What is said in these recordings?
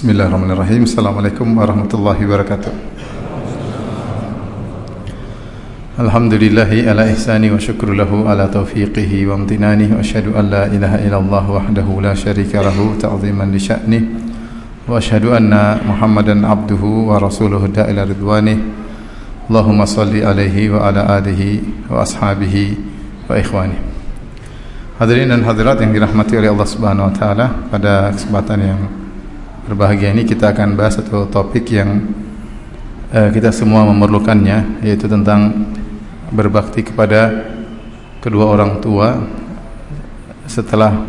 بسم الله الرحمن الرحيم السلام عليكم ورحمة الله وبركاته الحمد لله على إحساني وشكر له على توفيقه وامتنانه أشهد أن لا إله إلا الله وحده لا شريك له تعظيما لشأنه وأشهد أن محمدا عبده ورسوله دا إلى رضوانه اللهم صل عليه وعلى آله وأصحابه وإخوانه Hadirin dan hadirat yang dirahmati oleh Allah Subhanahu wa taala pada kesempatan yang berbahagia ini kita akan bahas satu topik yang uh, kita semua memerlukannya yaitu tentang berbakti kepada kedua orang tua setelah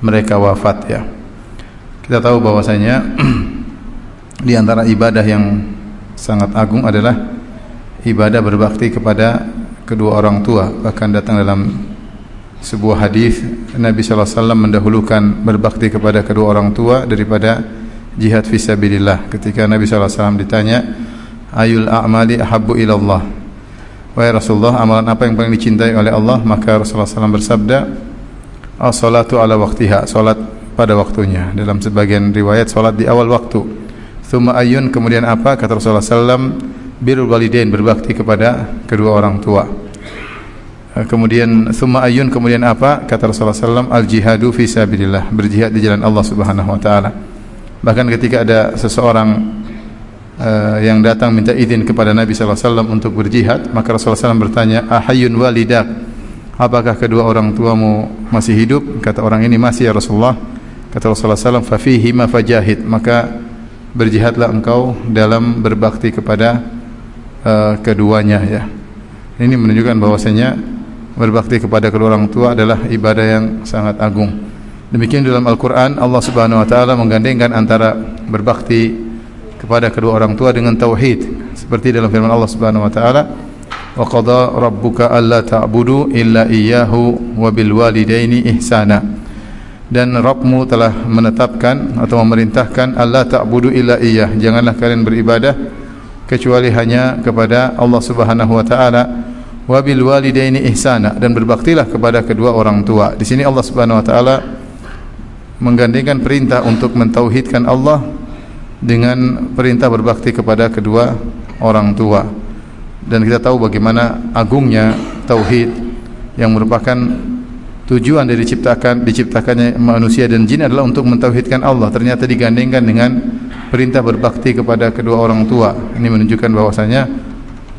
mereka wafat ya. Kita tahu bahwasanya di antara ibadah yang sangat agung adalah ibadah berbakti kepada kedua orang tua. Bahkan datang dalam sebuah hadis Nabi sallallahu alaihi wasallam mendahulukan berbakti kepada kedua orang tua daripada jihad fisabilillah. Ketika Nabi sallallahu alaihi wasallam ditanya, "Ayul a'mali ahabbu ila Allah?" Wahai Rasulullah, amalan apa yang paling dicintai oleh Allah? Maka Rasulullah SAW bersabda, As-salatu ala waktiha, salat pada waktunya. Dalam sebagian riwayat, salat di awal waktu. Thumma ayun, kemudian apa? Kata Rasulullah SAW, birul walidain, berbakti kepada kedua orang tua. Kemudian thumma ayun, kemudian apa? Kata Rasulullah SAW, al-jihadu fi sabilillah, berjihad di jalan Allah Subhanahu wa taala. Bahkan ketika ada seseorang uh, yang datang minta izin kepada Nabi wasallam untuk berjihad, maka Rasulullah SAW bertanya, "Ahayyun walidak?" Apakah kedua orang tuamu masih hidup? Kata orang ini masih ya Rasulullah. Kata Rasulullah SAW, "Fafihi ma fajahid." Maka berjihadlah engkau dalam berbakti kepada uh, keduanya ya. Ini menunjukkan bahwasanya berbakti kepada kedua orang tua adalah ibadah yang sangat agung. Demikian dalam Al-Qur'an Allah Subhanahu wa taala menggandengkan antara berbakti kepada kedua orang tua dengan tauhid. Seperti dalam firman Allah Subhanahu wa taala wa qada rabbuka alla ta'budu illa iyyahu wa bil walidaini ihsana. Dan Rabbmu telah menetapkan atau memerintahkan Allah ta'budu illa iyyah. Janganlah kalian beribadah kecuali hanya kepada Allah Subhanahu wa taala wa bil walidaini ihsana. Dan berbaktilah kepada kedua orang tua. Di sini Allah Subhanahu wa taala menggandengkan perintah untuk mentauhidkan Allah dengan perintah berbakti kepada kedua orang tua. Dan kita tahu bagaimana agungnya tauhid yang merupakan tujuan dari diciptakan diciptakannya manusia dan jin adalah untuk mentauhidkan Allah. Ternyata digandengkan dengan perintah berbakti kepada kedua orang tua. Ini menunjukkan bahwasanya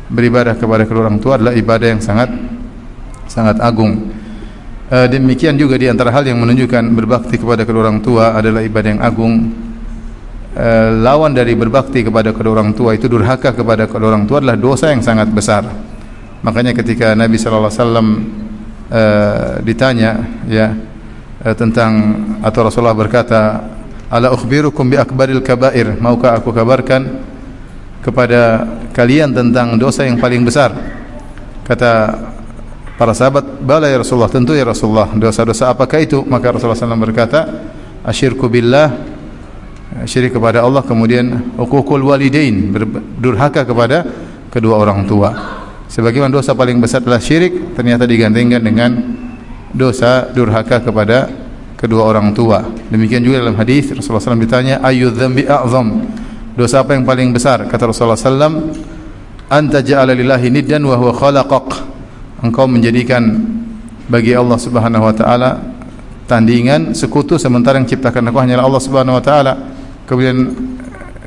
beribadah kepada kedua orang tua adalah ibadah yang sangat sangat agung e, demikian juga di antara hal yang menunjukkan berbakti kepada kedua orang tua adalah ibadah yang agung Eh, lawan dari berbakti kepada kedua orang tua itu durhaka kepada kedua orang tua adalah dosa yang sangat besar. Makanya ketika Nabi sallallahu alaihi wasallam uh, ditanya ya uh, tentang atau Rasulullah berkata, "Ala ukhbirukum bi akbaril kabair?" Maukah aku kabarkan kepada kalian tentang dosa yang paling besar? Kata para sahabat, "Bala ya Rasulullah." Tentu ya Rasulullah. Dosa-dosa apakah itu? Maka Rasulullah SAW berkata, "Asyirku billah syirik kepada Allah kemudian uququl walidain berdurhaka kepada kedua orang tua sebagaimana dosa paling besar adalah syirik ternyata digandengkan dengan dosa durhaka kepada kedua orang tua demikian juga dalam hadis Rasulullah SAW ditanya ayu dzambi a'zam dosa apa yang paling besar? Kata Rasulullah SAW anta ja'ala lillahi niddan wa huwa khalaqak. Engkau menjadikan bagi Allah Subhanahu wa taala tandingan sekutu sementara yang ciptakan aku hanyalah Allah Subhanahu wa taala. Kemudian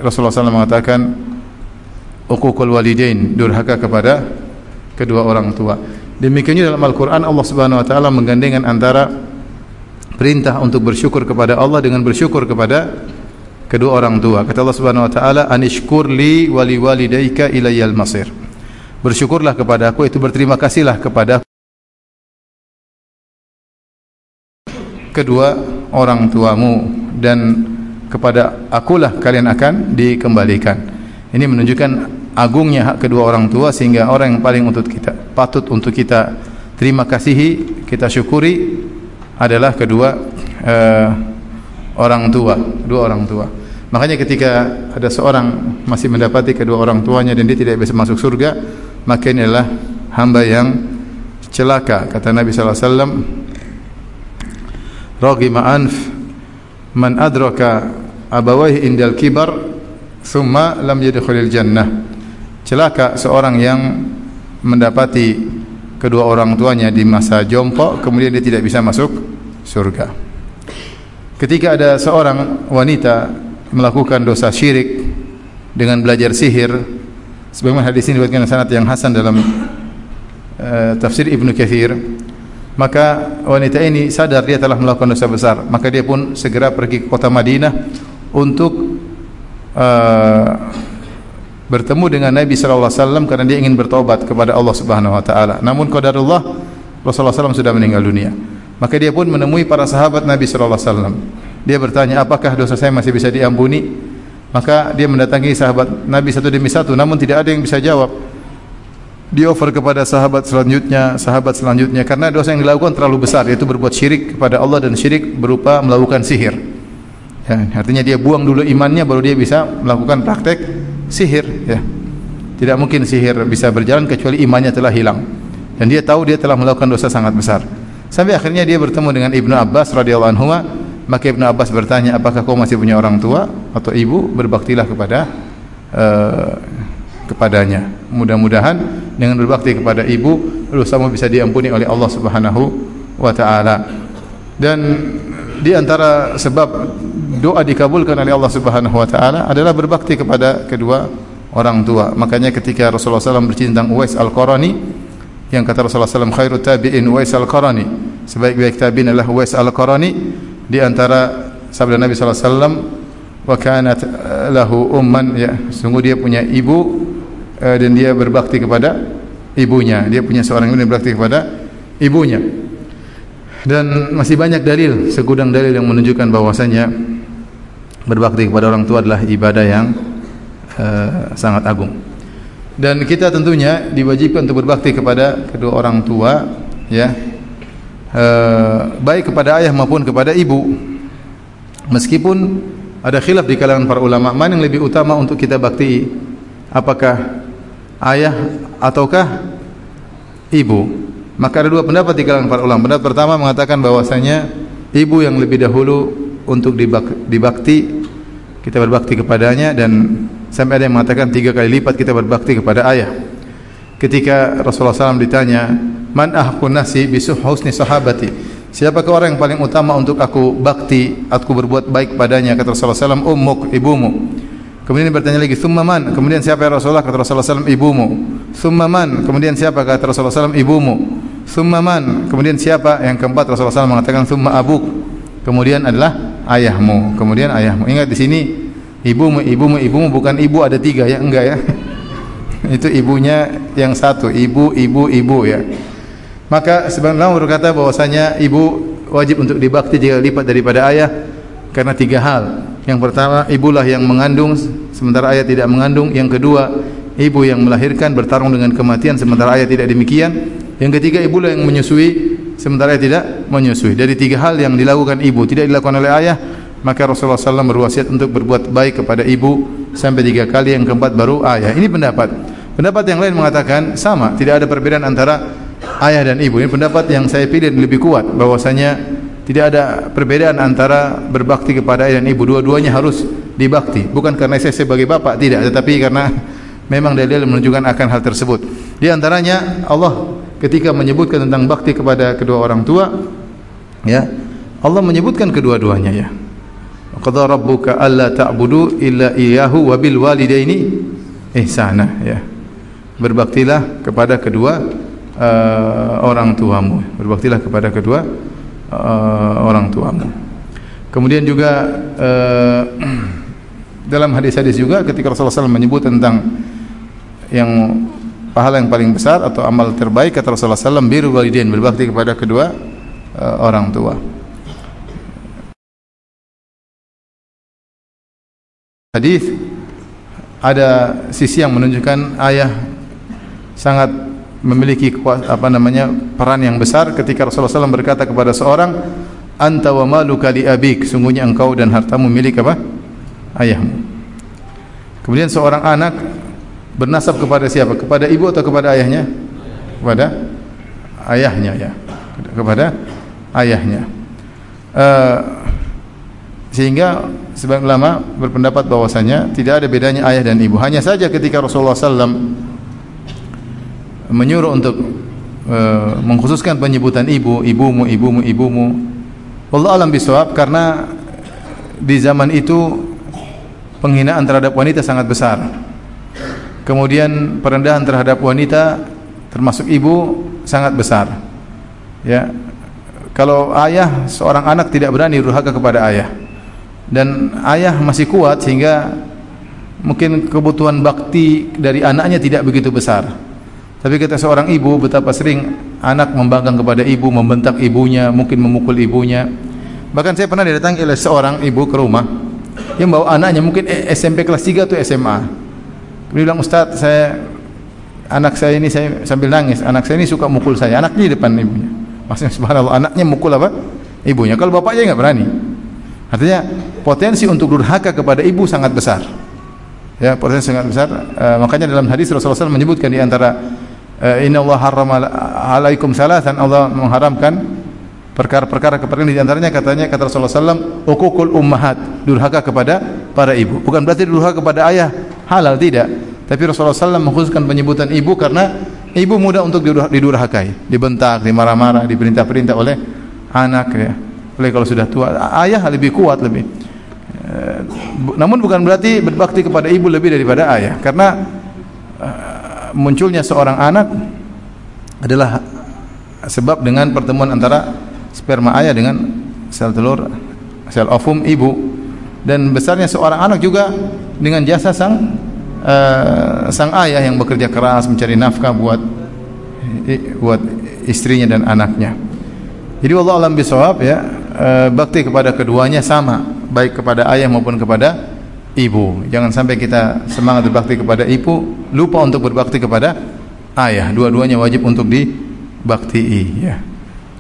Rasulullah SAW mengatakan uququl walidain durhaka kepada kedua orang tua. Demikian juga dalam Al-Qur'an Allah Subhanahu wa taala menggandengkan antara perintah untuk bersyukur kepada Allah dengan bersyukur kepada kedua orang tua. Kata Allah Subhanahu wa taala, "Anishkur li wa li walidayka ilayyal masir." Bersyukurlah kepada aku itu berterima kasihlah kepada kedua orang tuamu dan kepada akulah kalian akan dikembalikan. Ini menunjukkan agungnya hak kedua orang tua sehingga orang yang paling untuk kita patut untuk kita terima kasihi, kita syukuri adalah kedua uh, orang tua, dua orang tua. Makanya ketika ada seorang masih mendapati kedua orang tuanya dan dia tidak bisa masuk surga, maka ini adalah hamba yang celaka. Kata Nabi sallallahu alaihi wasallam, "Raghima anf man adraka abawaihi indal kibar thumma lam yadkhulil jannah celaka seorang yang mendapati kedua orang tuanya di masa jompo kemudian dia tidak bisa masuk surga ketika ada seorang wanita melakukan dosa syirik dengan belajar sihir sebagaimana hadis ini diriwayatkan sanad yang hasan dalam uh, tafsir Ibnu Katsir maka wanita ini sadar dia telah melakukan dosa besar. Maka dia pun segera pergi ke kota Madinah untuk uh, bertemu dengan Nabi sallallahu alaihi wasallam karena dia ingin bertobat kepada Allah Subhanahu wa taala. Namun qadarullah Rasulullah SAW sudah meninggal dunia. Maka dia pun menemui para sahabat Nabi sallallahu alaihi wasallam dia bertanya apakah dosa saya masih bisa diampuni? Maka dia mendatangi sahabat Nabi satu demi satu namun tidak ada yang bisa jawab. Dia offer kepada sahabat selanjutnya sahabat selanjutnya karena dosa yang dilakukan terlalu besar yaitu berbuat syirik kepada Allah dan syirik berupa melakukan sihir. Ya, artinya dia buang dulu imannya baru dia bisa melakukan praktek sihir ya. Tidak mungkin sihir bisa berjalan kecuali imannya telah hilang. Dan dia tahu dia telah melakukan dosa sangat besar. Sampai akhirnya dia bertemu dengan Ibnu Abbas radhiyallahu anhu Maka Ibnu Abbas bertanya, apakah kau masih punya orang tua atau ibu? Berbaktilah kepada uh, kepadanya. Mudah-mudahan dengan berbakti kepada ibu, dosamu bisa diampuni oleh Allah Subhanahu wa taala. Dan di antara sebab doa dikabulkan oleh Allah Subhanahu wa taala adalah berbakti kepada kedua orang tua. Makanya ketika Rasulullah SAW bercerita tentang Uwais Al-Qarani yang kata Rasulullah SAW khairu tabi'in Uwais Al-Qarani. Sebaik-baik tabi'in adalah Uwais Al-Qarani di antara sabda Nabi wasallam wa kanat lahu umman ya sungguh dia punya ibu uh, dan dia berbakti kepada ibunya. Dia punya seorang ibu dan berbakti kepada ibunya. Dan masih banyak dalil segudang dalil yang menunjukkan bahwasanya berbakti kepada orang tua adalah ibadah yang uh, sangat agung. Dan kita tentunya diwajibkan untuk berbakti kepada kedua orang tua ya uh, baik kepada ayah maupun kepada ibu. Meskipun ada khilaf di kalangan para ulama mana yang lebih utama untuk kita bakti? Apakah ayah ataukah ibu? Maka ada dua pendapat di kalangan para ulama. Pendapat pertama mengatakan bahwasanya ibu yang lebih dahulu untuk dibakti kita berbakti kepadanya dan sampai ada yang mengatakan tiga kali lipat kita berbakti kepada ayah. Ketika Rasulullah SAW ditanya Man ahqun nasi bisuh husni sahabati. Siapakah orang yang paling utama untuk aku bakti, aku berbuat baik padanya kata Rasulullah SAW, ummuk, ibumu. Kemudian bertanya lagi, thumma man? Kemudian siapa ya Rasulullah? Kata Rasulullah SAW, ibumu. Thumma man? Kemudian siapa? Kata Rasulullah SAW, ibumu. Thumma man? Kemudian siapa? Yang keempat Rasulullah SAW mengatakan, thumma abuk. Kemudian adalah ayahmu. Kemudian ayahmu. Ingat di sini, ibumu, ibumu, ibumu bukan ibu ada tiga ya? Enggak ya? Itu ibunya yang satu, ibu, ibu, ibu ya. Maka sebenarnya berkata bahwasanya ibu wajib untuk dibakti jika lipat daripada ayah karena tiga hal. Yang pertama, ibulah yang mengandung sementara ayah tidak mengandung. Yang kedua, ibu yang melahirkan bertarung dengan kematian sementara ayah tidak demikian. Yang ketiga, ibulah yang menyusui sementara ayah tidak menyusui. Dari tiga hal yang dilakukan ibu tidak dilakukan oleh ayah, maka Rasulullah SAW berwasiat untuk berbuat baik kepada ibu sampai tiga kali. Yang keempat baru ayah. Ini pendapat. Pendapat yang lain mengatakan sama, tidak ada perbedaan antara ayah dan ibu. Ini pendapat yang saya pilih lebih kuat bahwasanya tidak ada perbedaan antara berbakti kepada ayah dan ibu. Dua-duanya harus dibakti. Bukan karena saya sebagai bapak tidak, tetapi karena memang dalil menunjukkan akan hal tersebut. Di antaranya Allah ketika menyebutkan tentang bakti kepada kedua orang tua ya Allah menyebutkan kedua-duanya ya. Qadha rabbuka alla ta'budu illa iyyahu wa bil walidaini ihsana ya. Berbaktilah kepada kedua uh, orang tuamu. Berbaktilah kepada kedua uh, orang tuamu. Kemudian juga uh, dalam hadis-hadis juga ketika Rasulullah SAW menyebut tentang yang pahala yang paling besar atau amal terbaik kata Rasulullah SAW biru walidain berbakti kepada kedua uh, orang tua. Hadis ada sisi yang menunjukkan ayah sangat memiliki apa namanya peran yang besar ketika Rasulullah SAW berkata kepada seorang anta wa maluka li abik. Sungguhnya engkau dan hartamu milik apa? Ayahmu. Kemudian seorang anak bernasab kepada siapa? Kepada ibu atau kepada ayahnya? Kepada ayahnya ya. Kepada ayahnya. Uh, sehingga sebagian ulama berpendapat bahwasanya tidak ada bedanya ayah dan ibu. Hanya saja ketika Rasulullah SAW menyuruh untuk e, mengkhususkan penyebutan ibu ibumu ibumu ibumu. Allah alam bisawab karena di zaman itu penghinaan terhadap wanita sangat besar. Kemudian perendahan terhadap wanita termasuk ibu sangat besar. Ya kalau ayah seorang anak tidak berani durhaka kepada ayah. Dan ayah masih kuat sehingga mungkin kebutuhan bakti dari anaknya tidak begitu besar. Tapi kata seorang ibu betapa sering anak membangkang kepada ibu, membentak ibunya, mungkin memukul ibunya. Bahkan saya pernah didatangi oleh seorang ibu ke rumah yang bawa anaknya mungkin SMP kelas 3 atau SMA. Dia bilang, "Ustaz, saya anak saya ini saya sambil nangis, anak saya ini suka mukul saya." Anaknya di depan ibunya. Maksudnya subhanallah, anaknya mukul apa? Ibunya. Kalau bapaknya enggak berani. Artinya potensi untuk durhaka kepada ibu sangat besar. Ya, potensi sangat besar. E, makanya dalam hadis Rasulullah SAW menyebutkan di antara Inna Allah harrama alaikum salasan. Allah mengharamkan perkara-perkara keperluan di antaranya katanya kata Rasulullah SAW ukukul ummahat durhaka kepada para ibu. Bukan berarti durhaka kepada ayah halal tidak. Tapi Rasulullah SAW mengkhususkan penyebutan ibu karena ibu mudah untuk didurhakai. Dibentak, dimarah-marah, diperintah-perintah oleh anak ya. Apalagi kalau sudah tua, ayah lebih kuat lebih. Eh, namun bukan berarti berbakti kepada ibu lebih daripada ayah, karena eh, munculnya seorang anak adalah sebab dengan pertemuan antara sperma ayah dengan sel telur sel ovum ibu dan besarnya seorang anak juga dengan jasa sang uh, sang ayah yang bekerja keras mencari nafkah buat buat istrinya dan anaknya. Jadi Allah alam bisawab ya e, bakti kepada keduanya sama baik kepada ayah maupun kepada ibu. Jangan sampai kita semangat berbakti kepada ibu lupa untuk berbakti kepada ayah. Dua-duanya wajib untuk dibaktii ya.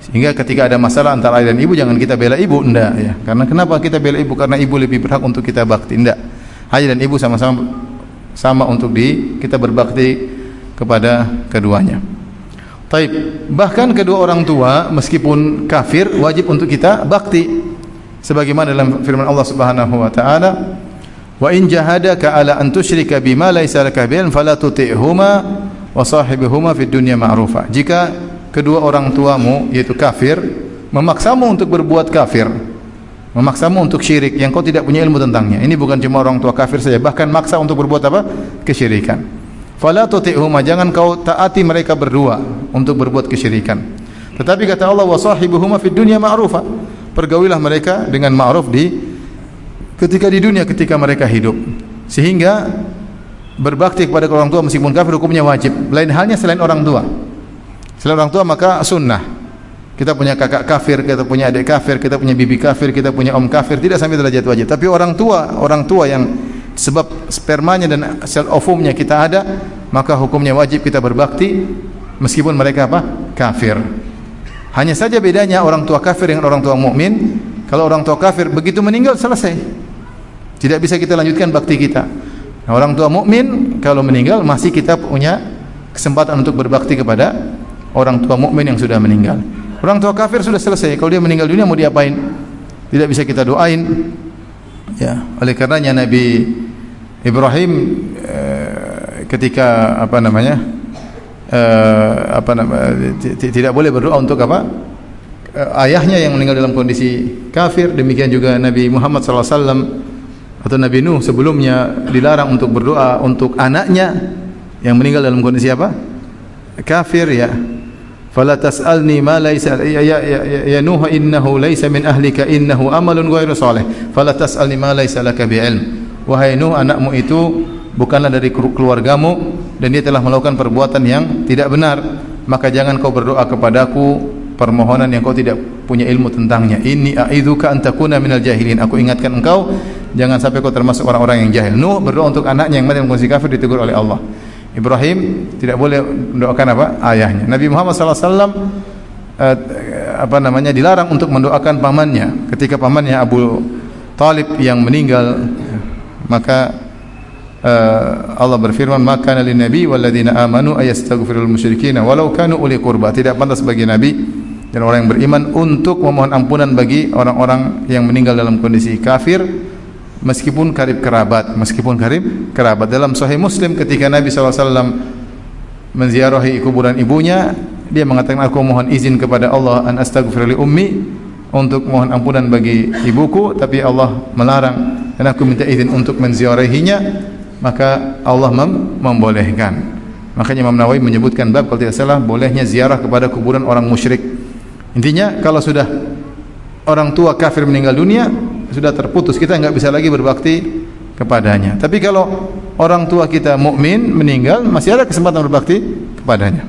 Sehingga ketika ada masalah antara ayah dan ibu jangan kita bela ibu enggak ya. Karena kenapa kita bela ibu? Karena ibu lebih berhak untuk kita bakti enggak. Ayah dan ibu sama-sama sama untuk di kita berbakti kepada keduanya. Taib. Bahkan kedua orang tua meskipun kafir wajib untuk kita bakti. Sebagaimana dalam firman Allah Subhanahu wa taala, "Wa in jahadaka ala an tusyrika bima laysa laka bihi fala tuti'huma wa sahibuhuma fid dunya ma'rufa." Jika kedua orang tuamu yaitu kafir memaksamu untuk berbuat kafir, memaksamu untuk syirik yang kau tidak punya ilmu tentangnya. Ini bukan cuma orang tua kafir saja, bahkan maksa untuk berbuat apa? kesyirikan. Fala tuti'huma jangan kau taati mereka berdua untuk berbuat kesyirikan. Tetapi kata Allah wa sahibuhuma fid dunya ma'rufa. Pergaulilah mereka dengan ma'ruf di ketika di dunia ketika mereka hidup. Sehingga berbakti kepada orang tua meskipun kafir hukumnya wajib. Lain halnya selain orang tua. Selain orang tua maka sunnah. Kita punya kakak kafir, kita punya adik kafir, kita punya bibi kafir, kita punya om kafir, tidak sampai derajat wajib. Tapi orang tua, orang tua yang sebab spermanya dan sel ovumnya kita ada maka hukumnya wajib kita berbakti meskipun mereka apa kafir hanya saja bedanya orang tua kafir dengan orang tua mukmin kalau orang tua kafir begitu meninggal selesai tidak bisa kita lanjutkan bakti kita. Nah, orang tua mukmin kalau meninggal masih kita punya kesempatan untuk berbakti kepada orang tua mukmin yang sudah meninggal. Orang tua kafir sudah selesai. Kalau dia meninggal dunia mau diapain? Tidak bisa kita doain. Ya oleh karenanya Nabi Ibrahim eh, ketika apa namanya eh, apa nama tidak boleh berdoa untuk apa eh, ayahnya yang meninggal dalam kondisi kafir. Demikian juga Nabi Muhammad SAW atau Nabi Nuh sebelumnya dilarang untuk berdoa untuk anaknya yang meninggal dalam kondisi apa? Kafir ya. Fala tas'alni ma laysa ya, ya, ya, ya Nuh innahu laysa min ahlika innahu amalun ghairu salih. Fala tas'alni ma laysa laka bi'ilm. Wahai Nuh anakmu itu bukanlah dari keluargamu dan dia telah melakukan perbuatan yang tidak benar. Maka jangan kau berdoa kepadaku permohonan yang kau tidak punya ilmu tentangnya. Inni a'idzuka an takuna minal jahilin. Aku ingatkan engkau jangan sampai kau termasuk orang-orang yang jahil. Nuh berdoa untuk anaknya yang mati kondisi kafir ditegur oleh Allah. Ibrahim tidak boleh mendoakan apa? Ayahnya. Nabi Muhammad SAW eh, apa namanya dilarang untuk mendoakan pamannya. Ketika pamannya Abu Talib yang meninggal maka uh, Allah berfirman maka nabi walladzina amanu ayastaghfirul musyrikin walau kanu uli qurba. Tidak pantas bagi nabi dan orang yang beriman untuk memohon ampunan bagi orang-orang yang meninggal dalam kondisi kafir meskipun karib kerabat meskipun karib kerabat. Dalam sahih Muslim ketika Nabi SAW menziarahi kuburan ibunya dia mengatakan aku mohon izin kepada Allah an astaghfir li ummi untuk mohon ampunan bagi ibuku tapi Allah melarang dan aku minta izin untuk menziarahinya. Maka Allah mem membolehkan. Makanya Imam Nawawi menyebutkan bab kalau tidak salah bolehnya ziarah kepada kuburan orang musyrik. Intinya kalau sudah orang tua kafir meninggal dunia sudah terputus kita nggak bisa lagi berbakti kepadanya. Tapi kalau orang tua kita mukmin meninggal masih ada kesempatan berbakti kepadanya.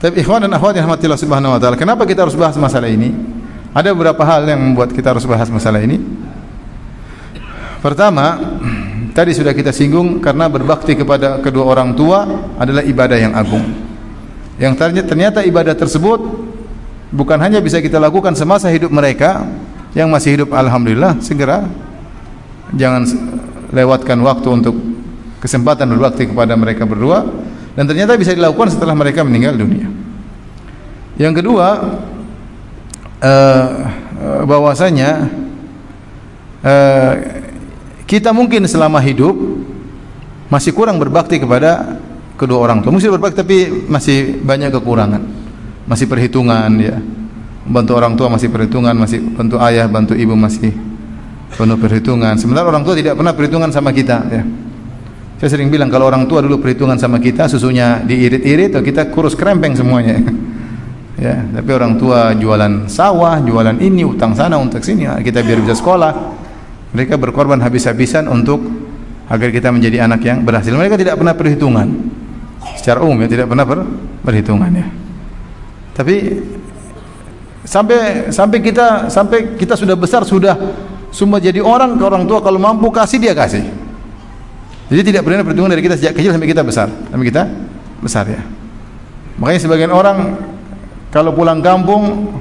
Tapi ikhwan dan akhwat yang rahmatillah subhanahu wa taala, kenapa kita harus bahas masalah ini? Ada beberapa hal yang membuat kita harus bahas masalah ini. Pertama, tadi sudah kita singgung karena berbakti kepada kedua orang tua adalah ibadah yang agung. Yang ternyata ibadah tersebut bukan hanya bisa kita lakukan semasa hidup mereka yang masih hidup alhamdulillah segera jangan lewatkan waktu untuk kesempatan berbakti kepada mereka berdua dan ternyata bisa dilakukan setelah mereka meninggal dunia. Yang kedua uh, bahwasanya uh, kita mungkin selama hidup masih kurang berbakti kepada kedua orang tua. Mesti berbakti tapi masih banyak kekurangan masih perhitungan ya bantu orang tua masih perhitungan masih bantu ayah bantu ibu masih penuh perhitungan. Sementara orang tua tidak pernah perhitungan sama kita ya. Saya sering bilang kalau orang tua dulu perhitungan sama kita susunya diirit-irit atau kita kurus krempeng semuanya. Ya tapi orang tua jualan sawah jualan ini utang sana untuk sini ya, kita biar bisa sekolah. Mereka berkorban habis-habisan untuk agar kita menjadi anak yang berhasil. Mereka tidak pernah perhitungan. Secara umum ya tidak pernah ber, perhitungan ya. Tapi sampai sampai kita sampai kita sudah besar sudah semua jadi orang ke orang tua kalau mampu kasih dia kasih. Jadi tidak pernah perhitungan dari kita sejak kecil sampai kita besar, sampai kita besar ya. Makanya sebagian orang kalau pulang kampung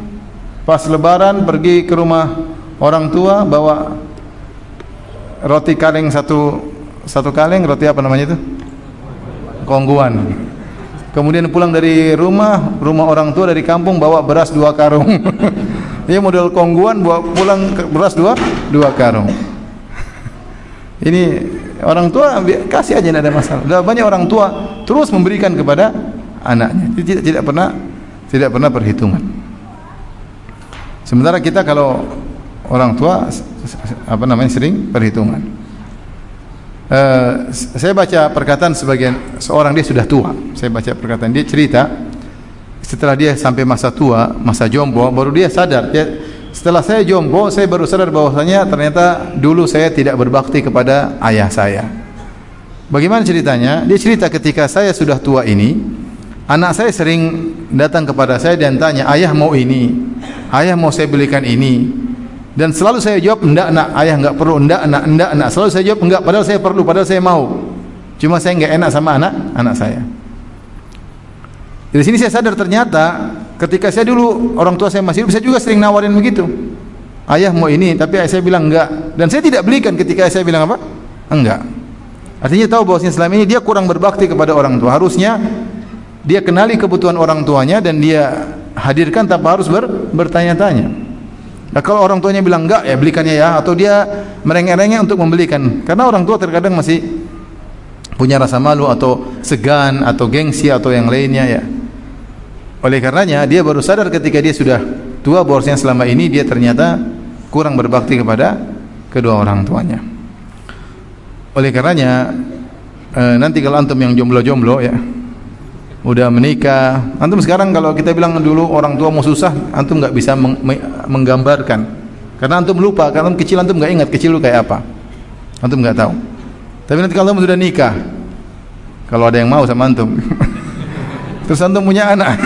pas lebaran pergi ke rumah orang tua bawa roti kaleng satu satu kaleng roti apa namanya itu? Kongguan. Kemudian pulang dari rumah, rumah orang tua dari kampung bawa beras dua karung. Dia model kongguan bawa pulang beras dua dua karung. Ini orang tua kasih aja tidak ada masalah. Sudah banyak orang tua terus memberikan kepada anaknya. Tidak tidak pernah tidak pernah perhitungan. Sementara kita kalau orang tua apa namanya sering perhitungan. Uh, saya baca perkataan sebagian seorang dia sudah tua. Saya baca perkataan dia cerita setelah dia sampai masa tua, masa jombo, baru dia sadar. Dia, setelah saya jombo, saya baru sadar bahwasanya ternyata dulu saya tidak berbakti kepada ayah saya. Bagaimana ceritanya? Dia cerita ketika saya sudah tua ini, anak saya sering datang kepada saya dan tanya, "Ayah mau ini, ayah mau saya belikan ini." Dan selalu saya jawab enggak nak, ayah enggak perlu, enggak nak, enggak nak. Selalu saya jawab enggak padahal saya perlu, padahal saya mau. Cuma saya enggak enak sama anak anak saya. Dari sini saya sadar ternyata ketika saya dulu orang tua saya masih hidup, saya juga sering nawarin begitu. Ayah mau ini, tapi ayah saya bilang enggak. Dan saya tidak belikan ketika ayah saya bilang apa? Enggak. Artinya tahu bahwa selama ini dia kurang berbakti kepada orang tua. Harusnya dia kenali kebutuhan orang tuanya dan dia hadirkan tanpa harus ber, bertanya-tanya. Nah, kalau orang tuanya bilang enggak ya belikannya ya atau dia merengek-rengek untuk membelikan. Karena orang tua terkadang masih punya rasa malu atau segan atau gengsi atau yang lainnya ya. Oleh karenanya dia baru sadar ketika dia sudah tua bahwasanya selama ini dia ternyata kurang berbakti kepada kedua orang tuanya. Oleh karenanya e, nanti kalau antum yang jomblo-jomblo ya udah menikah. Antum sekarang kalau kita bilang dulu orang tua mau susah, antum nggak bisa meng menggambarkan. Karena antum lupa, karena antum kecil antum nggak ingat kecil lu kayak apa. Antum nggak tahu. Tapi nanti kalau antum sudah nikah, kalau ada yang mau sama antum, terus antum punya anak,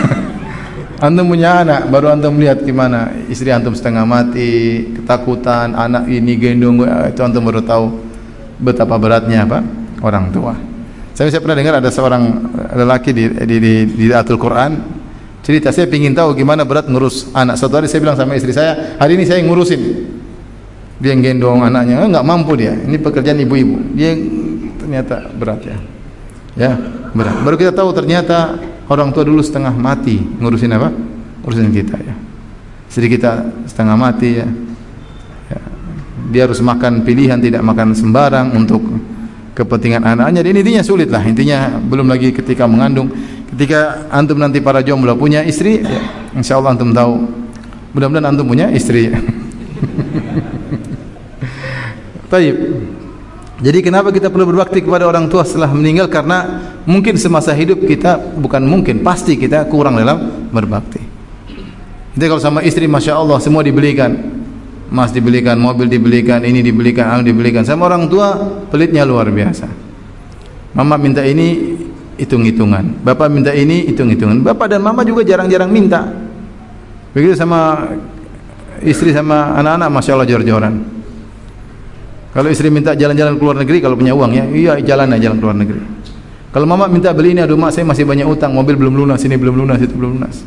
antum punya anak, baru antum lihat gimana istri antum setengah mati, ketakutan, anak ini gendong, itu antum baru tahu betapa beratnya apa orang tua. Saya, saya pernah dengar ada seorang lelaki di di di, di Atul Quran cerita saya ingin tahu gimana berat ngurus anak. Suatu hari saya bilang sama istri saya, hari ini saya ngurusin. Dia gendong anaknya, enggak mampu dia. Ini pekerjaan ibu-ibu. Dia ternyata berat ya. Ya, berat. Baru kita tahu ternyata orang tua dulu setengah mati ngurusin apa? urusan kita ya. Istri kita setengah mati ya. ya. Dia harus makan pilihan tidak makan sembarang untuk kepentingan anaknya. Dan intinya sulit lah. Intinya belum lagi ketika mengandung. Ketika antum nanti para jomblo punya istri, ya, insya Allah antum tahu. Mudah-mudahan antum punya istri. Taib. Jadi kenapa kita perlu berbakti kepada orang tua setelah meninggal? Karena mungkin semasa hidup kita bukan mungkin, pasti kita kurang dalam berbakti. Jadi kalau sama istri, masya Allah semua dibelikan, emas dibelikan, mobil dibelikan, ini dibelikan, anu dibelikan. Sama orang tua pelitnya luar biasa. Mama minta ini hitung-hitungan, bapak minta ini hitung-hitungan. Bapak dan mama juga jarang-jarang minta. Begitu sama istri sama anak-anak, masya Allah jor-joran. Kalau istri minta jalan-jalan ke luar negeri kalau punya uang ya, iya jalan aja jalan ke luar negeri. Kalau mama minta beli ini, aduh mak saya masih banyak utang, mobil belum lunas, ini belum lunas, itu belum lunas.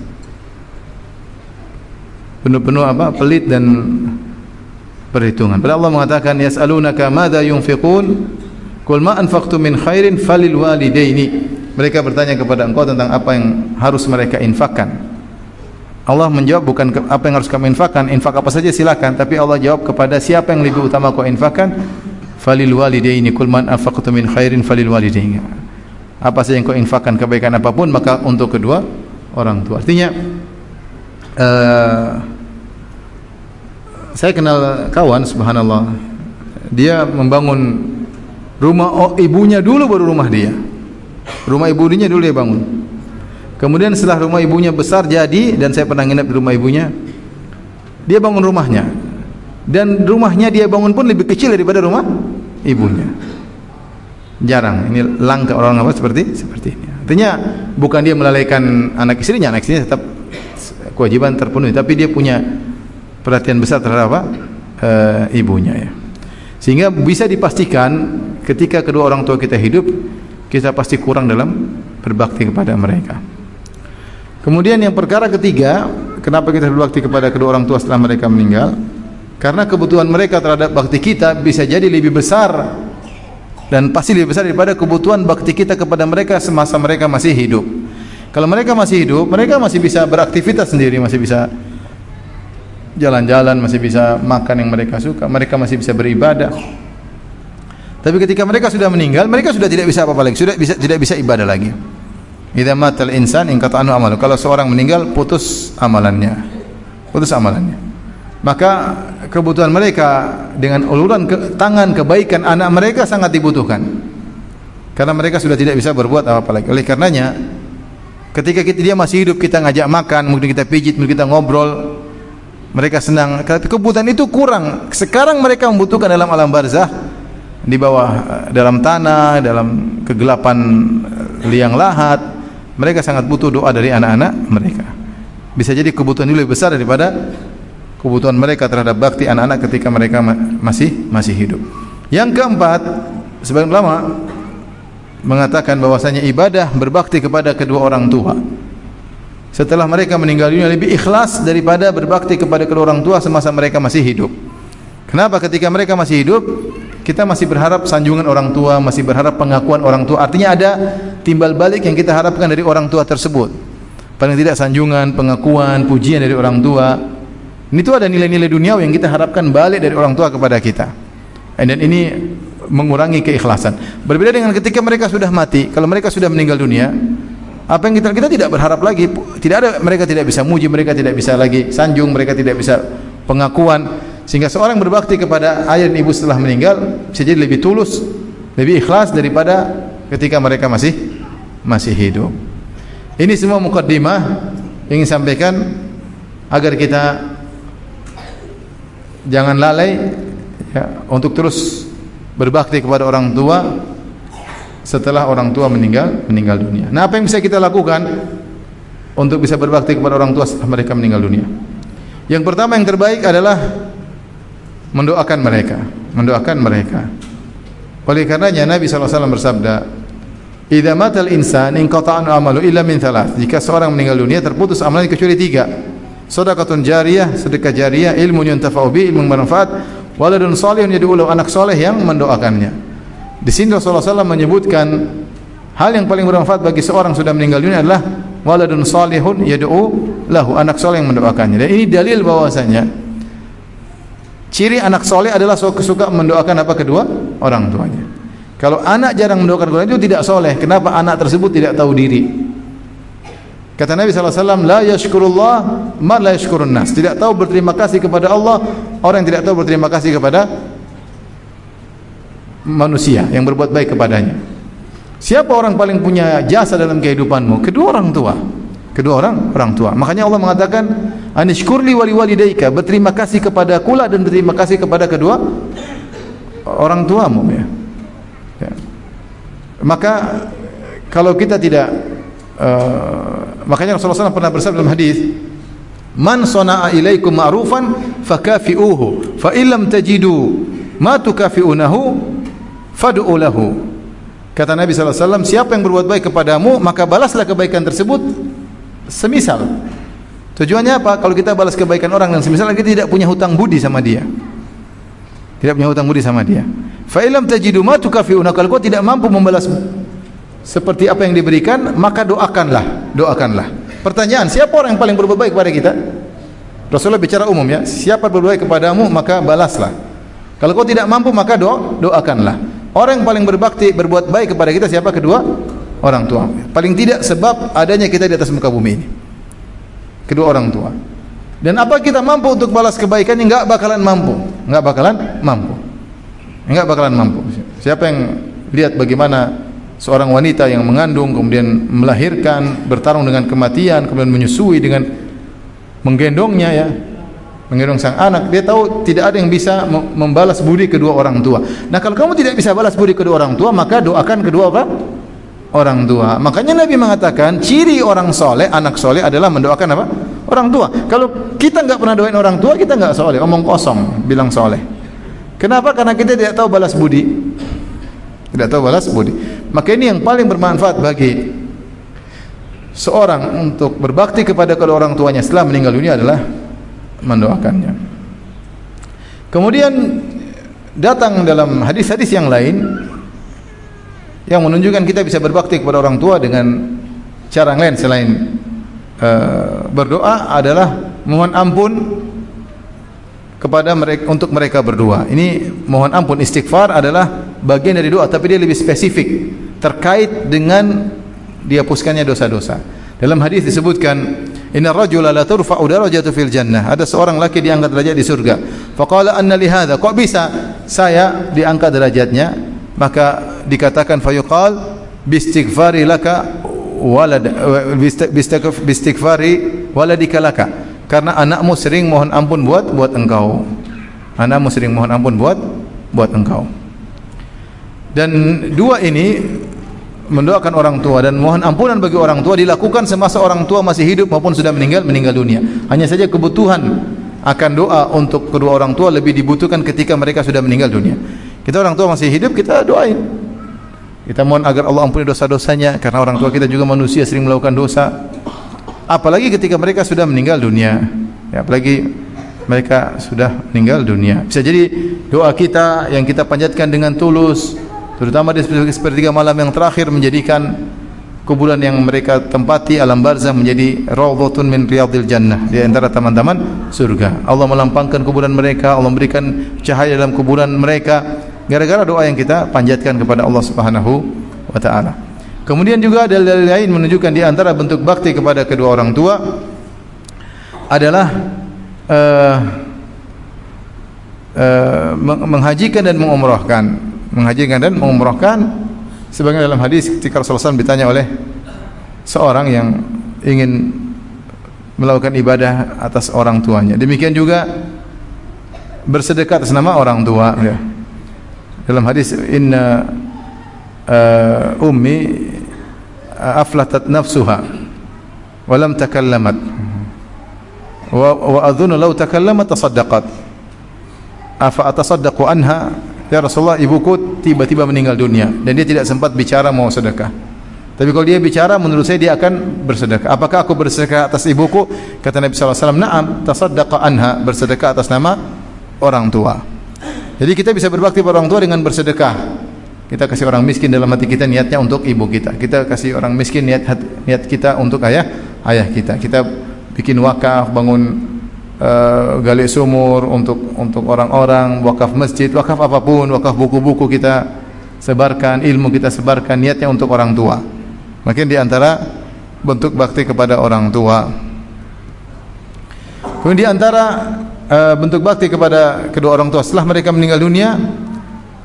Penuh-penuh apa? Pelit dan perhitungan. Padahal Allah mengatakan yas'alunaka madza yunfiqun? Qul ma anfaqtum min khairin falil walidaini. Mereka bertanya kepada engkau tentang apa yang harus mereka infakkan. Allah menjawab bukan apa yang harus kamu infakkan, infak apa saja silakan, tapi Allah jawab kepada siapa yang lebih utama kau infakkan? Falil walidaini kul man anfaqtu min khairin falil walidaini. Apa saja yang kau infakkan kebaikan apapun maka untuk kedua orang tua. Artinya uh, saya kenal kawan subhanallah. Dia membangun rumah oh, ibunya dulu baru rumah dia. Rumah ibunya dulu dia bangun. Kemudian setelah rumah ibunya besar jadi dan saya pernah nginep di rumah ibunya, dia bangun rumahnya. Dan rumahnya dia bangun pun lebih kecil daripada rumah ibunya. Jarang. Ini langka orang apa seperti seperti ini. Artinya bukan dia melalaikan anak istrinya, anak istrinya tetap kewajiban terpenuhi, tapi dia punya perhatian besar terhadap apa? E, ibunya ya. Sehingga bisa dipastikan ketika kedua orang tua kita hidup, kita pasti kurang dalam berbakti kepada mereka. Kemudian yang perkara ketiga, kenapa kita berbakti kepada kedua orang tua setelah mereka meninggal? Karena kebutuhan mereka terhadap bakti kita bisa jadi lebih besar dan pasti lebih besar daripada kebutuhan bakti kita kepada mereka semasa mereka masih hidup. Kalau mereka masih hidup, mereka masih bisa beraktivitas sendiri, masih bisa jalan-jalan, masih bisa makan yang mereka suka, mereka masih bisa beribadah. Tapi ketika mereka sudah meninggal, mereka sudah tidak bisa apa-apa lagi, sudah bisa tidak bisa ibadah lagi. Idza matal insan in qata'anu amalu. Kalau seorang meninggal putus amalannya. Putus amalannya. Maka kebutuhan mereka dengan uluran ke, tangan kebaikan anak mereka sangat dibutuhkan. Karena mereka sudah tidak bisa berbuat apa-apa lagi. Oleh karenanya ketika kita, dia masih hidup kita ngajak makan, mungkin kita pijit, mungkin kita ngobrol, mereka senang. Tapi kebutuhan itu kurang. Sekarang mereka membutuhkan dalam alam barzah di bawah eh, dalam tanah, dalam kegelapan eh, liang lahat, mereka sangat butuh doa dari anak-anak mereka. Bisa jadi kebutuhan itu lebih besar daripada kebutuhan mereka terhadap bakti anak-anak ketika mereka masih masih hidup. Yang keempat, sebagian ulama mengatakan bahwasanya ibadah berbakti kepada kedua orang tua setelah mereka meninggal dunia lebih ikhlas daripada berbakti kepada kedua orang tua semasa mereka masih hidup. Kenapa ketika mereka masih hidup kita masih berharap sanjungan orang tua, masih berharap pengakuan orang tua. Artinya ada timbal balik yang kita harapkan dari orang tua tersebut. Paling tidak sanjungan, pengakuan, pujian dari orang tua. Ini tuh ada nilai-nilai dunia yang kita harapkan balik dari orang tua kepada kita. Dan ini mengurangi keikhlasan. Berbeda dengan ketika mereka sudah mati, kalau mereka sudah meninggal dunia, apa yang kita kita tidak berharap lagi, tidak ada mereka tidak bisa muji, mereka tidak bisa lagi sanjung, mereka tidak bisa pengakuan sehingga seorang berbakti kepada ayah dan ibu setelah meninggal bisa jadi lebih tulus, lebih ikhlas daripada ketika mereka masih masih hidup. Ini semua mukaddimah ingin sampaikan agar kita jangan lalai ya, untuk terus berbakti kepada orang tua setelah orang tua meninggal meninggal dunia. Nah, apa yang bisa kita lakukan untuk bisa berbakti kepada orang tua setelah mereka meninggal dunia? Yang pertama yang terbaik adalah mendoakan mereka, mendoakan mereka. Oleh karenanya Nabi SAW bersabda, "Idza matal insan inqata'an amalu illa min thalath." Jika seorang meninggal dunia terputus amalannya kecuali tiga. Sedekahun jariyah, sedekah jariyah, ilmu yuntafa'u bi, ilmu bermanfaat, waladun salihun yad'u anak saleh yang mendoakannya. Di sini Rasulullah SAW menyebutkan hal yang paling bermanfaat bagi seorang sudah meninggal dunia adalah waladun salihun yad'u lahu anak soleh yang mendoakannya. Dan ini dalil bahwasanya ciri anak soleh adalah suka mendoakan apa kedua orang tuanya. Kalau anak jarang mendoakan kedua itu tidak soleh. Kenapa anak tersebut tidak tahu diri? Kata Nabi SAW, La yashkurullah, ma la yashkurun nas. Tidak tahu berterima kasih kepada Allah, orang yang tidak tahu berterima kasih kepada manusia yang berbuat baik kepadanya. Siapa orang paling punya jasa dalam kehidupanmu? Kedua orang tua. Kedua orang orang tua. Makanya Allah mengatakan, Anishkurli wali walidayka. Berterima kasih kepada kula dan berterima kasih kepada kedua orang tuamu. Ya. Ya. Maka kalau kita tidak uh, makanya Rasulullah SAW pernah bersabda dalam hadis Man sana'a ilaikum ma'rufan fakafi'uhu fa illam tajidu ma tukafi'unahu fad'u lahu. Kata Nabi SAW siapa yang berbuat baik kepadamu maka balaslah kebaikan tersebut semisal. Tujuannya apa? Kalau kita balas kebaikan orang dan semisal kita tidak punya hutang budi sama dia. Tidak punya hutang budi sama dia. Fa illam tajidu ma tukafi'unahu kalau kau tidak mampu membalas seperti apa yang diberikan maka doakanlah doakanlah. Pertanyaan siapa orang yang paling berbuat baik kepada kita? Rasulullah bicara umum ya siapa berbuat baik kepadamu maka balaslah. Kalau kau tidak mampu maka do doakanlah orang yang paling berbakti berbuat baik kepada kita siapa? Kedua orang tua. Paling tidak sebab adanya kita di atas muka bumi ini. Kedua orang tua. Dan apa kita mampu untuk balas kebaikan enggak bakalan mampu. Enggak bakalan mampu. Enggak bakalan mampu. Siapa yang lihat bagaimana seorang wanita yang mengandung kemudian melahirkan bertarung dengan kematian kemudian menyusui dengan menggendongnya ya menggendong sang anak. Dia tahu tidak ada yang bisa membalas budi kedua orang tua. Nah kalau kamu tidak bisa balas budi kedua orang tua maka doakan kedua apa? Orang tua. Makanya Nabi mengatakan ciri orang soleh anak soleh adalah mendoakan apa? Orang tua. Kalau kita nggak pernah doain orang tua kita nggak soleh. Omong kosong bilang soleh. Kenapa? Karena kita tidak tahu balas budi. Tidak tahu balas budi. Maka ini yang paling bermanfaat bagi seorang untuk berbakti kepada kedua orang tuanya setelah meninggal dunia adalah mendoakannya. Kemudian datang dalam hadis-hadis yang lain yang menunjukkan kita bisa berbakti kepada orang tua dengan cara yang lain selain uh, berdoa adalah mohon ampun kepada mereka untuk mereka berdua. Ini mohon ampun istighfar adalah bagian dari doa tapi dia lebih spesifik terkait dengan dihapuskannya dosa-dosa. Dalam hadis disebutkan, "Inna rajula la turfa'u darajatu fil jannah." Ada seorang laki diangkat derajat di surga. Faqala anna li hadha? Kok bisa saya diangkat derajatnya? Maka dikatakan fayuqal bistighfari laka walad bistighfari waladika laka. Karena anakmu sering mohon ampun buat buat engkau. Anakmu sering mohon ampun buat buat engkau. Dan dua ini mendoakan orang tua dan mohon ampunan bagi orang tua dilakukan semasa orang tua masih hidup maupun sudah meninggal meninggal dunia. Hanya saja kebutuhan akan doa untuk kedua orang tua lebih dibutuhkan ketika mereka sudah meninggal dunia. Kita orang tua masih hidup kita doain. Kita mohon agar Allah ampuni dosa-dosanya karena orang tua kita juga manusia sering melakukan dosa. Apalagi ketika mereka sudah meninggal dunia. Ya, apalagi mereka sudah meninggal dunia. Bisa jadi doa kita yang kita panjatkan dengan tulus terutama di sepertiga malam yang terakhir menjadikan kuburan yang mereka tempati alam barzah menjadi rawdatun min riyadil jannah di antara taman-taman surga. Allah melampangkan kuburan mereka, Allah memberikan cahaya dalam kuburan mereka gara-gara doa yang kita panjatkan kepada Allah Subhanahu wa taala. Kemudian juga ada dalil lain menunjukkan di antara bentuk bakti kepada kedua orang tua adalah uh, uh, menghajikan dan mengumrahkan menghajikan dan mengumrahkan. Sebagian dalam hadis ketika Rasulullah SAW ditanya oleh seorang yang ingin melakukan ibadah atas orang tuanya. Demikian juga bersedekah atas nama orang tua ya. dalam hadis inna uh, ummi uh, aflatat nafsuha walam takallamat wa, wa adhunu law takallamat tasaddaqat. Afa atasaddaqu anha Ya Rasulullah ibuku tiba-tiba meninggal dunia dan dia tidak sempat bicara mau sedekah. Tapi kalau dia bicara menurut saya dia akan bersedekah. Apakah aku bersedekah atas ibuku? Kata Nabi wasallam, "Na'am, tasaddaqa anha." Bersedekah atas nama orang tua. Jadi kita bisa berbakti pada orang tua dengan bersedekah. Kita kasih orang miskin dalam hati kita niatnya untuk ibu kita. Kita kasih orang miskin niat niat kita untuk ayah ayah kita. Kita bikin wakaf, bangun uh, gali sumur untuk untuk orang-orang, wakaf masjid, wakaf apapun, wakaf buku-buku kita sebarkan, ilmu kita sebarkan niatnya untuk orang tua. Makin di antara bentuk bakti kepada orang tua. Kemudian di antara uh, bentuk bakti kepada kedua orang tua setelah mereka meninggal dunia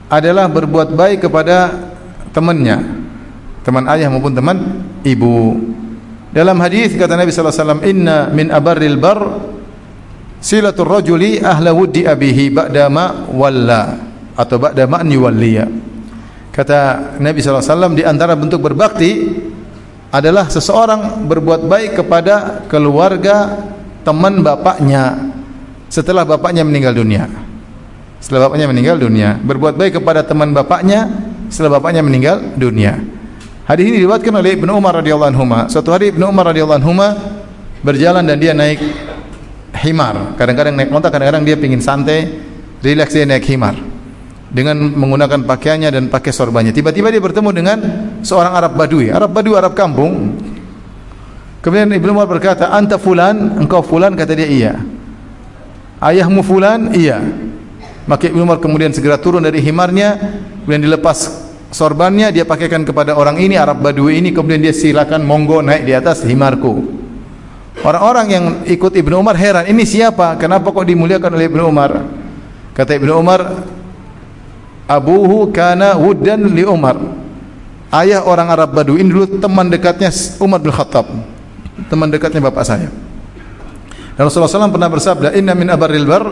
adalah berbuat baik kepada temannya, teman ayah maupun teman ibu. Dalam hadis kata Nabi sallallahu alaihi wasallam, "Inna min abarril bar silatul rajuli ahla wuddi abihi ba'da ma walla atau ba'da ma yuwalliya." Kata Nabi wasallam di antara bentuk berbakti adalah seseorang berbuat baik kepada keluarga teman bapaknya setelah bapaknya meninggal dunia. Setelah bapaknya meninggal dunia. Berbuat baik kepada teman bapaknya setelah bapaknya meninggal dunia. Hadis ini diriwayatkan oleh Ibnu Umar radhiyallahu anhu suatu hari Ibnu Umar radhiyallahu anhu berjalan dan dia naik himar. Kadang-kadang naik onta kadang-kadang dia ingin santai rileks dia naik himar. Dengan menggunakan pakaiannya dan pakai sorbannya. Tiba-tiba dia bertemu dengan seorang Arab Badui. Arab Badui Arab kampung. Kemudian Ibnu Umar berkata anta fulan? Engkau fulan? Kata dia iya. Ayahmu fulan? Iya. Maka Ibnu Umar kemudian segera turun dari himarnya, kemudian dilepas sorbannya, dia pakaikan kepada orang ini Arab Badui ini, kemudian dia silakan monggo naik di atas himarku. Orang-orang yang ikut Ibnu Umar heran, ini siapa? Kenapa kok dimuliakan oleh Ibnu Umar? Kata Ibnu Umar, Abuhu kana wuddan li Umar. Ayah orang Arab Badui ini dulu teman dekatnya Umar bin Khattab. Teman dekatnya bapak saya. Dan Rasulullah SAW pernah bersabda, Inna min abaril bar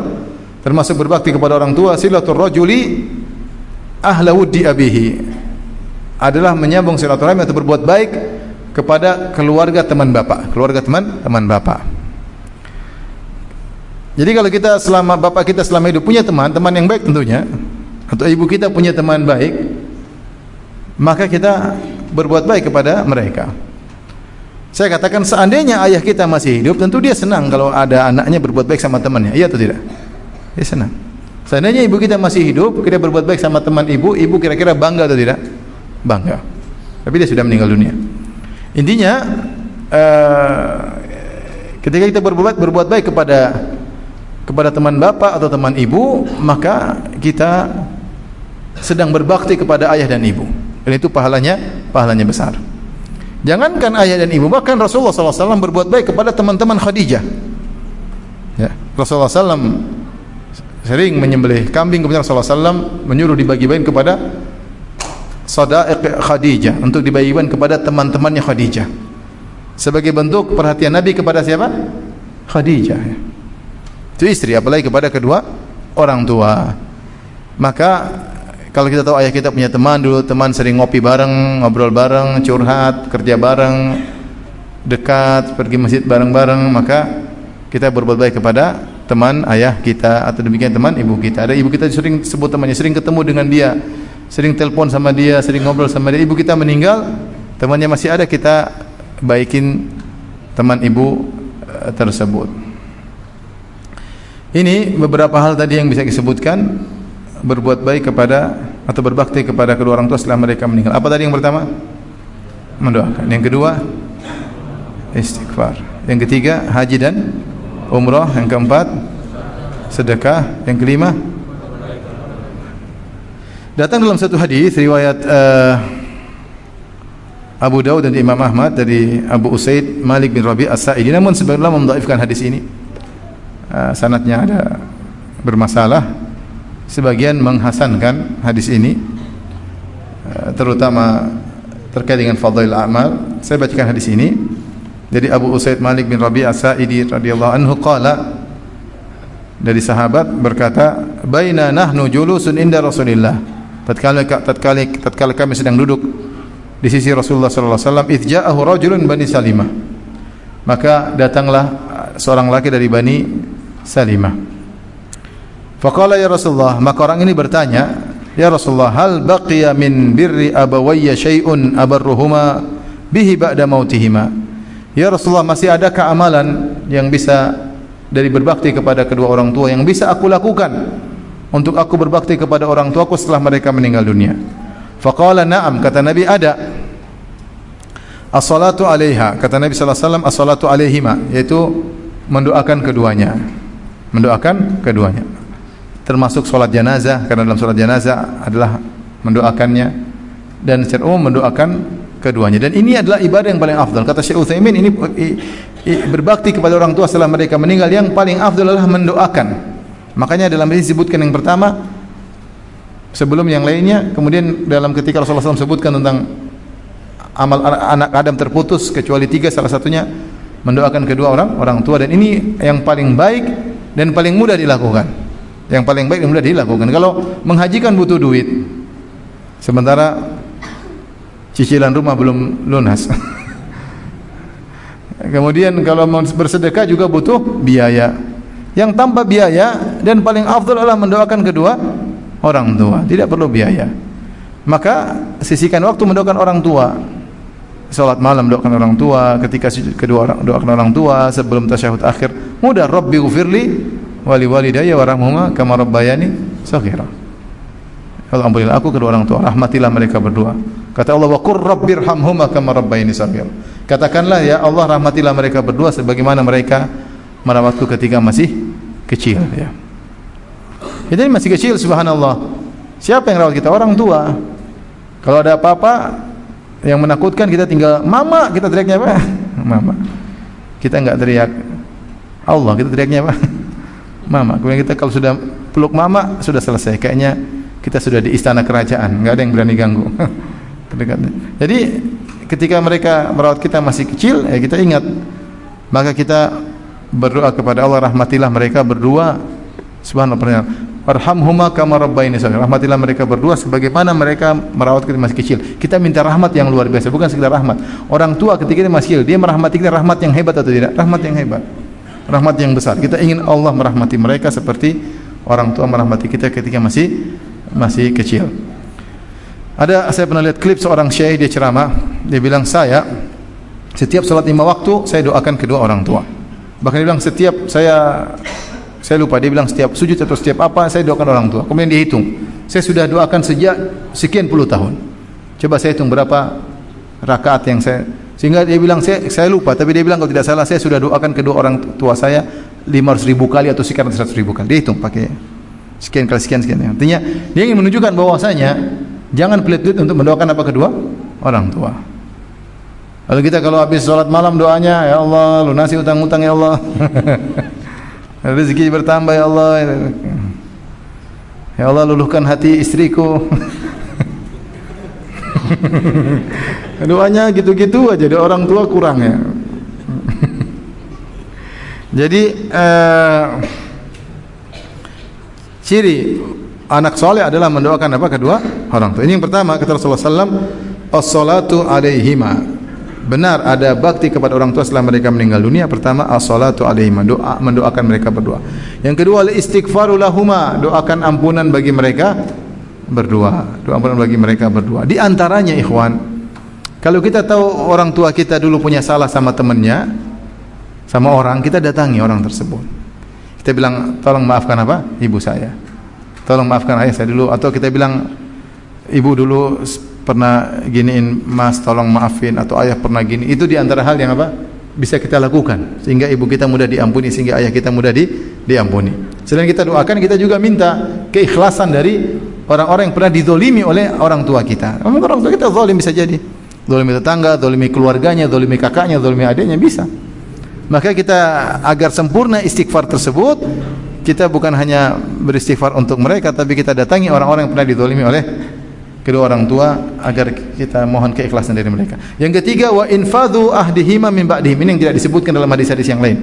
termasuk berbakti kepada orang tua silatul rajuli ahla wuddi abihi adalah menyambung silaturahmi atau berbuat baik kepada keluarga teman bapak keluarga teman teman bapak jadi kalau kita selama bapak kita selama hidup punya teman teman yang baik tentunya atau ibu kita punya teman baik maka kita berbuat baik kepada mereka saya katakan seandainya ayah kita masih hidup tentu dia senang kalau ada anaknya berbuat baik sama temannya iya atau tidak dia senang. Seandainya ibu kita masih hidup, kita berbuat baik sama teman ibu, ibu kira-kira bangga atau tidak? Bangga. Tapi dia sudah meninggal dunia. Intinya, uh, ketika kita berbuat berbuat baik kepada kepada teman bapak atau teman ibu, maka kita sedang berbakti kepada ayah dan ibu. Dan itu pahalanya pahalanya besar. Jangankan ayah dan ibu, bahkan Rasulullah SAW berbuat baik kepada teman-teman Khadijah. Ya, Rasulullah SAW sering menyembelih kambing kemudian Rasulullah SAW menyuruh dibagi-bagikan kepada sada'iq Khadijah untuk dibagi-bagikan kepada teman-temannya Khadijah sebagai bentuk perhatian Nabi kepada siapa? Khadijah itu istri apalagi kepada kedua orang tua maka kalau kita tahu ayah kita punya teman dulu teman sering ngopi bareng ngobrol bareng curhat kerja bareng dekat pergi masjid bareng-bareng maka kita berbuat baik kepada teman ayah kita atau demikian teman ibu kita. Ada ibu kita sering sebut temannya, sering ketemu dengan dia, sering telepon sama dia, sering ngobrol sama dia. Ibu kita meninggal, temannya masih ada, kita baikin teman ibu uh, tersebut. Ini beberapa hal tadi yang bisa disebutkan berbuat baik kepada atau berbakti kepada kedua orang tua setelah mereka meninggal. Apa tadi yang pertama? Mendoakan. Yang kedua istighfar. Yang ketiga haji dan umrah yang keempat sedekah yang kelima datang dalam satu hadis riwayat uh, Abu Dawud dan Imam Ahmad dari Abu Usaid Malik bin Rabi' As-Sa'idi. Namun sebagian ulama mendhaifkan hadis ini uh, sanadnya ada bermasalah. Sebagian menghasankan hadis ini uh, terutama terkait dengan fadhail amal. Saya bacakan hadis ini. Jadi Abu Usaid Malik bin Rabi' As-Sa'idi radhiyallahu anhu qala dari sahabat berkata, "Baina nahnu julusun inda Rasulillah." Tatkala tatkala tatkala kami sedang duduk di sisi Rasulullah sallallahu alaihi wasallam, "Idz ja'ahu rajulun Bani Salimah." Maka datanglah seorang laki dari Bani Salimah. Faqala ya Rasulullah, maka orang ini bertanya, "Ya Rasulullah, hal baqiya min birri abawayya syai'un abarruhuma bihi ba'da mautihima?" Ya Rasulullah masih adakah amalan yang bisa dari berbakti kepada kedua orang tua yang bisa aku lakukan untuk aku berbakti kepada orang tuaku setelah mereka meninggal dunia. Faqala na'am kata Nabi ada. As-salatu 'alaiha kata Nabi sallallahu alaihi wasallam as-salatu 'alaihima yaitu mendoakan keduanya. Mendoakan keduanya. Termasuk salat jenazah karena dalam salat jenazah adalah mendoakannya dan secara umum mendoakan keduanya dan ini adalah ibadah yang paling afdal kata Syekh Utsaimin ini berbakti kepada orang tua setelah mereka meninggal yang paling afdal adalah mendoakan makanya dalam ini disebutkan yang pertama sebelum yang lainnya kemudian dalam ketika Rasulullah SAW sebutkan tentang amal anak Adam terputus kecuali tiga salah satunya mendoakan kedua orang orang tua. Dan ini yang paling baik dan paling mudah dilakukan. Yang paling baik dan mudah dilakukan. Kalau menghajikan butuh duit sementara cicilan rumah belum lunas. Kemudian kalau mau bersedekah juga butuh biaya. Yang tanpa biaya dan paling afdal adalah mendoakan kedua orang tua. Tidak perlu biaya. Maka sisihkan waktu mendoakan orang tua. Salat malam doakan orang tua ketika kedua orang doakan orang tua sebelum tasyahud akhir. Mudah rabbi ghfirli wali walidayya warhamhuma kama rabbayani Allah ampunilah aku kedua orang tua rahmatilah mereka berdua. Kata Allah wa qur rabbirhamhuma kama rabbayani saghira. Katakanlah ya Allah rahmatilah mereka berdua sebagaimana mereka merawatku ketika masih kecil. Ya jadi masih kecil subhanallah. Siapa yang rawat kita? Orang tua. Kalau ada apa-apa yang menakutkan kita tinggal mama kita teriaknya apa? Mama. Kita enggak teriak Allah kita teriaknya apa? Mama. Kemudian kita kalau sudah peluk mama sudah selesai. Kayaknya kita sudah di istana kerajaan. Enggak ada yang berani ganggu. Jadi ketika mereka merawat kita masih kecil ya kita ingat maka kita berdoa kepada Allah rahmatilah mereka berdua. Subhanallah Warhamhuma kama rabbaini. Rahmatilah mereka berdua sebagaimana mereka merawat kita masih kecil. Kita minta rahmat yang luar biasa, bukan sekedar rahmat. Orang tua ketika kita masih kecil, dia merahmati kita rahmat yang hebat atau tidak? Rahmat yang hebat. Rahmat yang besar. Kita ingin Allah merahmati mereka seperti orang tua merahmati kita ketika masih masih kecil. Ada saya pernah lihat klip seorang syekh dia ceramah, dia bilang saya setiap salat lima waktu saya doakan kedua orang tua. Bahkan dia bilang setiap saya saya lupa dia bilang setiap sujud atau setiap apa saya doakan orang tua. Kemudian dia hitung. Saya sudah doakan sejak sekian puluh tahun. Coba saya hitung berapa rakaat yang saya sehingga dia bilang saya saya lupa tapi dia bilang kalau tidak salah saya sudah doakan kedua orang tua saya 500 ribu kali atau sekian 100 ribu kali. Dia hitung pakai sekian kali sekian sekian. Artinya dia ingin menunjukkan bahwasanya jangan pelit-pelit untuk mendoakan apa kedua orang tua. Lalu kita kalau habis sholat malam doanya ya Allah lunasi utang-utang ya Allah. rezeki bertambah ya Allah. Ya Allah luluhkan hati istriku. Doanya gitu-gitu aja dia orang tua kurang ya. Jadi uh, ciri anak soleh adalah mendoakan apa? Kedua orang tua. Ini yang pertama kata Rasulullah SAW as-salatu alaihima benar ada bakti kepada orang tua setelah mereka meninggal dunia. Pertama as-salatu alaihim doa mendoakan mereka berdua. Yang kedua istighfaru lahuma doakan ampunan bagi mereka berdua. Doa ampunan bagi mereka berdua. Di antaranya ikhwan kalau kita tahu orang tua kita dulu punya salah sama temannya sama orang kita datangi orang tersebut. Kita bilang tolong maafkan apa? Ibu saya. Tolong maafkan ayah saya dulu. Atau kita bilang ibu dulu pernah giniin mas tolong maafin atau ayah pernah gini. Itu di antara hal yang apa? Bisa kita lakukan sehingga ibu kita mudah diampuni sehingga ayah kita mudah di, diampuni. Selain kita doakan kita juga minta keikhlasan dari orang-orang yang pernah didolimi oleh orang tua kita. Orang tua kita zalim bisa jadi. Zalimi tetangga, zalimi keluarganya, zalimi kakaknya, zalimi adiknya bisa. Maka kita agar sempurna istighfar tersebut kita bukan hanya beristighfar untuk mereka tapi kita datangi orang-orang yang pernah didolimi oleh kedua orang tua agar kita mohon keikhlasan dari mereka. Yang ketiga wa infadhu ahdihima min ba'dihim. Ini yang tidak disebutkan dalam hadis-hadis yang lain.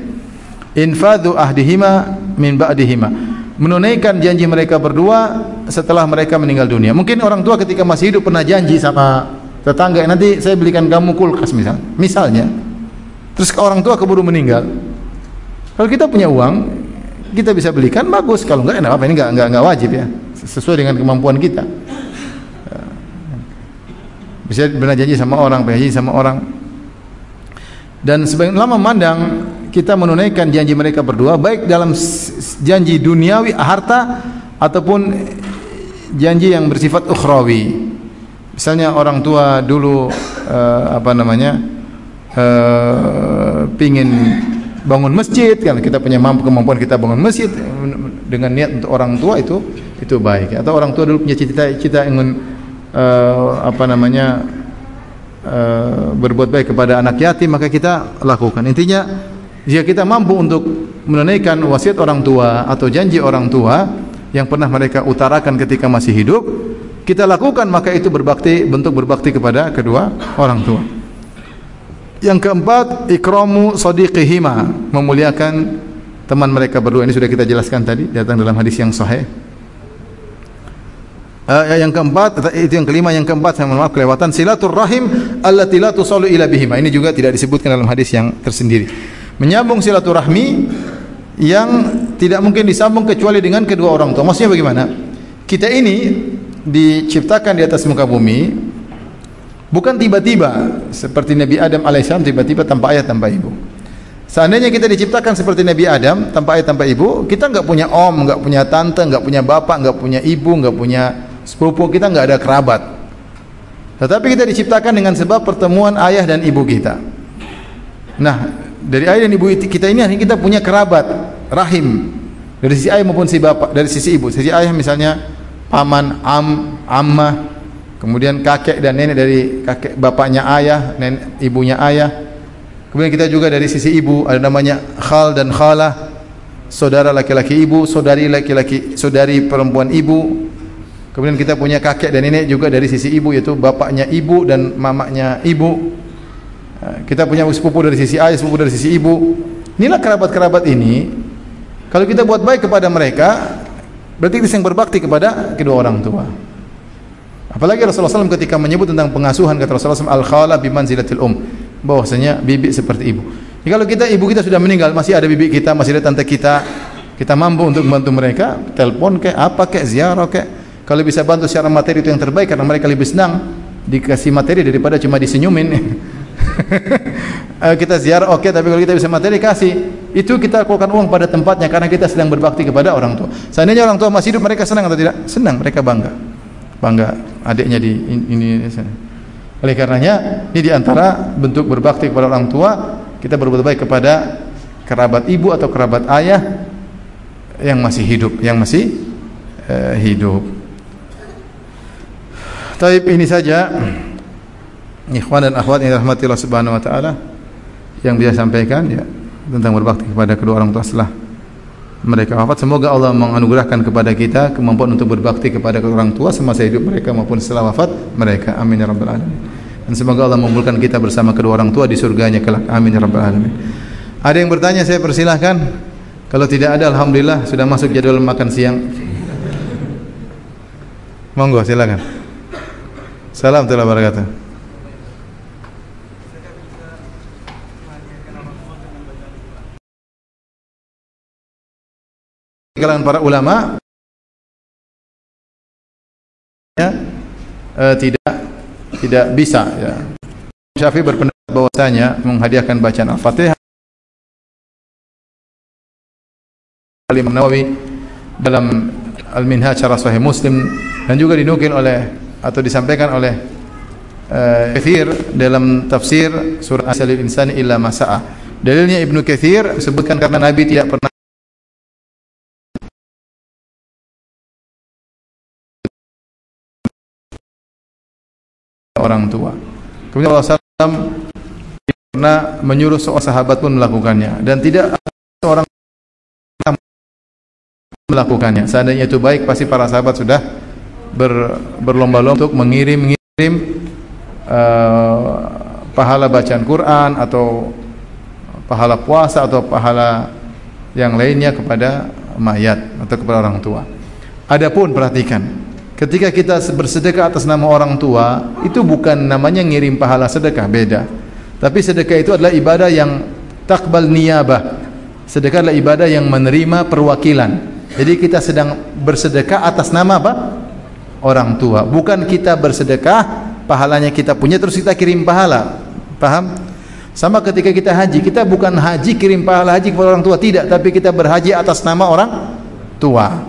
Infadhu ahdihima min ba'dihima. Menunaikan janji mereka berdua setelah mereka meninggal dunia. Mungkin orang tua ketika masih hidup pernah janji sama tetangga nanti saya belikan kamu kulkas misal. Misalnya. Terus orang tua keburu meninggal. Kalau kita punya uang, kita bisa belikan bagus. Kalau enggak enak apa ini enggak enggak enggak wajib ya. Sesuai dengan kemampuan kita bisa benar janji sama orang, janji sama orang. Dan sebagian lama memandang kita menunaikan janji mereka berdua baik dalam janji duniawi harta ataupun janji yang bersifat ukhrawi. Misalnya orang tua dulu uh, apa namanya uh, pingin bangun masjid kan kita punya mampu kemampuan kita bangun masjid dengan niat untuk orang tua itu itu baik atau orang tua dulu punya cita-cita ingin uh, apa namanya uh, berbuat baik kepada anak yatim maka kita lakukan intinya jika kita mampu untuk menunaikan wasiat orang tua atau janji orang tua yang pernah mereka utarakan ketika masih hidup kita lakukan maka itu berbakti bentuk berbakti kepada kedua orang tua Yang keempat, ikramu sadiqihima, memuliakan teman mereka berdua. Ini sudah kita jelaskan tadi, datang dalam hadis yang sahih. Uh, yang keempat, itu yang kelima, yang keempat saya mohon maaf kelewatan silaturrahim allati la tusallu ila bihima. Ini juga tidak disebutkan dalam hadis yang tersendiri. Menyambung silaturahmi yang tidak mungkin disambung kecuali dengan kedua orang tua. Maksudnya bagaimana? Kita ini diciptakan di atas muka bumi Bukan tiba-tiba seperti Nabi Adam alaihissalam tiba-tiba tanpa ayah tanpa ibu. Seandainya kita diciptakan seperti Nabi Adam tanpa ayah tanpa ibu, kita enggak punya om, enggak punya tante, enggak punya bapak, enggak punya ibu, enggak punya sepupu, kita enggak ada kerabat. Tetapi kita diciptakan dengan sebab pertemuan ayah dan ibu kita. Nah, dari ayah dan ibu kita ini kita punya kerabat, rahim. Dari sisi ayah maupun sisi bapak, dari sisi ibu. Sisi ayah misalnya paman, am, ammah, Kemudian kakek dan nenek dari kakek bapaknya ayah, nenek ibunya ayah. Kemudian kita juga dari sisi ibu ada namanya khal dan khalah. Saudara laki-laki ibu, saudari laki-laki, saudari perempuan ibu. Kemudian kita punya kakek dan nenek juga dari sisi ibu yaitu bapaknya ibu dan mamanya ibu. Kita punya sepupu dari sisi ayah, sepupu dari sisi ibu. Inilah kerabat-kerabat ini. Kalau kita buat baik kepada mereka, berarti kita yang berbakti kepada kedua orang tua. Apalagi Rasulullah SAW ketika menyebut tentang pengasuhan kata Rasulullah SAW al-khala bimanzilatil um bahwasanya bibi seperti ibu. Jadi kalau kita ibu kita sudah meninggal, masih ada bibi kita, masih ada tante kita, kita mampu untuk membantu mereka, telepon kayak apa kayak ziarah kayak kalau bisa bantu secara materi itu yang terbaik karena mereka lebih senang dikasih materi daripada cuma disenyumin. kita ziarah oke okay, tapi kalau kita bisa materi kasih itu kita keluarkan uang pada tempatnya karena kita sedang berbakti kepada orang tua. Seandainya orang tua masih hidup mereka senang atau tidak? Senang, mereka bangga. Bangga adiknya di ini oleh karenanya ini di antara bentuk berbakti kepada orang tua kita berbuat baik kepada kerabat ibu atau kerabat ayah yang masih hidup yang masih uh, hidup Taib ini saja. Ikhwan dan akhwat yang dirahmati Allah Subhanahu wa taala yang bisa sampaikan ya tentang berbakti kepada kedua orang tua setelah mereka wafat. Semoga Allah menganugerahkan kepada kita kemampuan untuk berbakti kepada orang tua semasa hidup mereka maupun setelah wafat mereka. Amin ya rabbal alamin. Dan semoga Allah mengumpulkan kita bersama kedua orang tua di surganya kelak. Amin ya rabbal alamin. Ada yang bertanya saya persilahkan. Kalau tidak ada alhamdulillah sudah masuk jadwal makan siang. Monggo silakan salam warahmatullahi wabarakatuh kalangan para ulama ya, uh, tidak tidak bisa ya. Syafi'i berpendapat bahwasanya menghadiahkan bacaan Al-Fatihah Imam Nawawi dalam Al-Minhaj Sahih Muslim dan juga dinukil oleh atau disampaikan oleh uh, Kathir dalam tafsir surah Asalil Insani illa masa'a. Dalilnya Ibnu Kathir sebutkan karena Nabi tidak pernah orang tua. Kemudian Allah SAW pernah menyuruh seorang sahabat pun melakukannya dan tidak seorang melakukannya. Seandainya itu baik, pasti para sahabat sudah ber, berlomba-lomba untuk mengirim-ngirim uh, pahala bacaan Quran atau pahala puasa atau pahala yang lainnya kepada mayat atau kepada orang tua. Adapun perhatikan, Ketika kita bersedekah atas nama orang tua, itu bukan namanya ngirim pahala sedekah, beda. Tapi sedekah itu adalah ibadah yang takbal niyabah. Sedekah adalah ibadah yang menerima perwakilan. Jadi kita sedang bersedekah atas nama apa? Orang tua. Bukan kita bersedekah, pahalanya kita punya terus kita kirim pahala. Paham? Sama ketika kita haji, kita bukan haji kirim pahala haji kepada orang tua, tidak, tapi kita berhaji atas nama orang tua.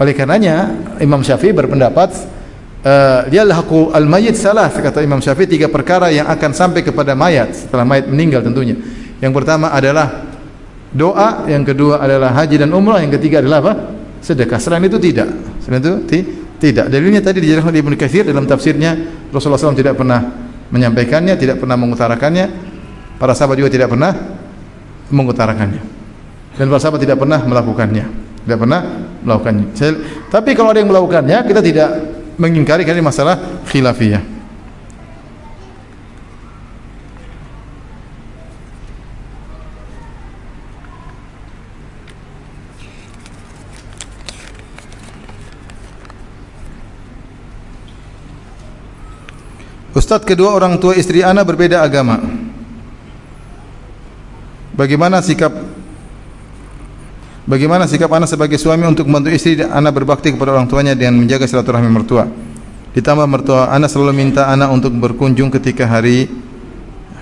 Oleh karenanya Imam Syafi'i berpendapat dia hakul al-mayyit salah kata Imam Syafi'i tiga perkara yang akan sampai kepada mayat setelah mayat meninggal tentunya. Yang pertama adalah doa, yang kedua adalah haji dan umrah, yang ketiga adalah apa? Sedekah. Selain itu tidak. Selain itu ti tidak. Dalilnya tadi dijelaskan di Ibnu Katsir dalam tafsirnya Rasulullah SAW tidak pernah menyampaikannya, tidak pernah mengutarakannya. Para sahabat juga tidak pernah mengutarakannya. Dan para sahabat tidak pernah melakukannya. Tidak pernah melakukannya. Saya, tapi kalau ada yang melakukannya, kita tidak mengingkari karena masalah khilafiyah. Ustaz kedua orang tua istri ana berbeda agama. Bagaimana sikap Bagaimana sikap ana sebagai suami untuk membantu istri ana berbakti kepada orang tuanya dengan menjaga silaturahmi mertua? Ditambah mertua ana selalu minta ana untuk berkunjung ketika hari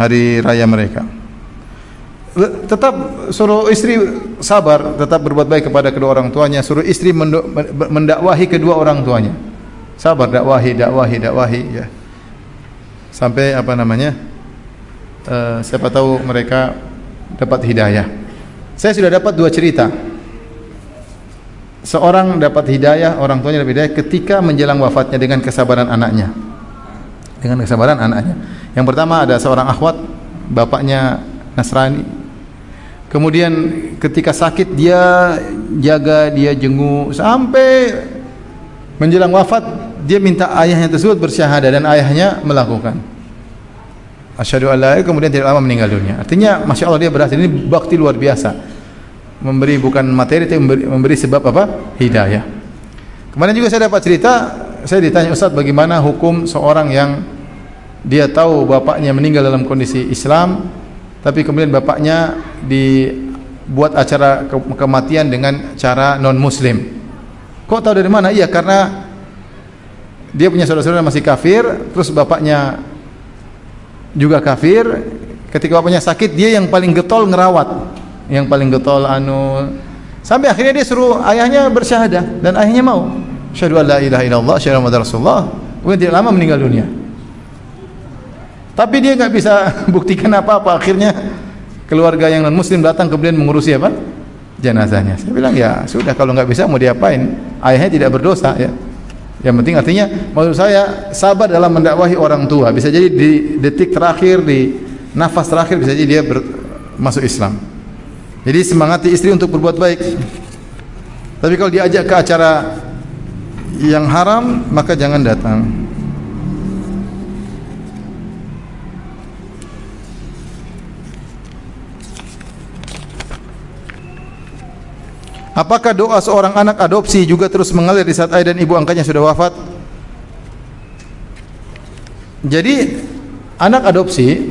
hari raya mereka. Tetap suruh istri sabar, tetap berbuat baik kepada kedua orang tuanya, suruh istri mendakwahi kedua orang tuanya. Sabar dakwahi, dakwahi, dakwahi ya sampai apa namanya uh, siapa tahu mereka dapat hidayah. Saya sudah dapat dua cerita. Seorang dapat hidayah, orang tuanya dapat hidayah ketika menjelang wafatnya dengan kesabaran anaknya. Dengan kesabaran anaknya. Yang pertama ada seorang akhwat, bapaknya Nasrani. Kemudian ketika sakit dia jaga, dia jenguk sampai menjelang wafat dia minta ayahnya tersebut bersyahadah dan ayahnya melakukan. Asyhadu an la kemudian tidak lama meninggal dunia. Artinya Masya Allah dia berhasil ini bakti luar biasa. Memberi bukan materi tapi memberi, memberi sebab apa? Hidayah. Kemarin juga saya dapat cerita, saya ditanya Ustaz bagaimana hukum seorang yang dia tahu bapaknya meninggal dalam kondisi Islam tapi kemudian bapaknya dibuat acara kematian dengan cara non muslim. Kok tahu dari mana? Iya karena dia punya saudara-saudara masih kafir, terus bapaknya juga kafir. Ketika bapaknya sakit, dia yang paling getol ngerawat, yang paling getol anu sampai akhirnya dia suruh ayahnya bersyahadah dan ayahnya mau. Syahadu la ilaha illallah, syahadu Muhammad Rasulullah. Kemudian tidak lama meninggal dunia. Tapi dia nggak bisa buktikan apa-apa. Akhirnya keluarga yang non muslim datang kemudian mengurusi apa? jenazahnya. Saya bilang ya sudah kalau nggak bisa mau diapain? Ayahnya tidak berdosa ya. Yang penting artinya maksud saya sabar dalam mendakwahi orang tua. Bisa jadi di detik terakhir di nafas terakhir bisa jadi dia ber, masuk Islam. Jadi semangati istri untuk berbuat baik. Tapi kalau diajak ke acara yang haram maka jangan datang. Apakah doa seorang anak adopsi juga terus mengalir di saat ayah dan ibu angkatnya sudah wafat? Jadi anak adopsi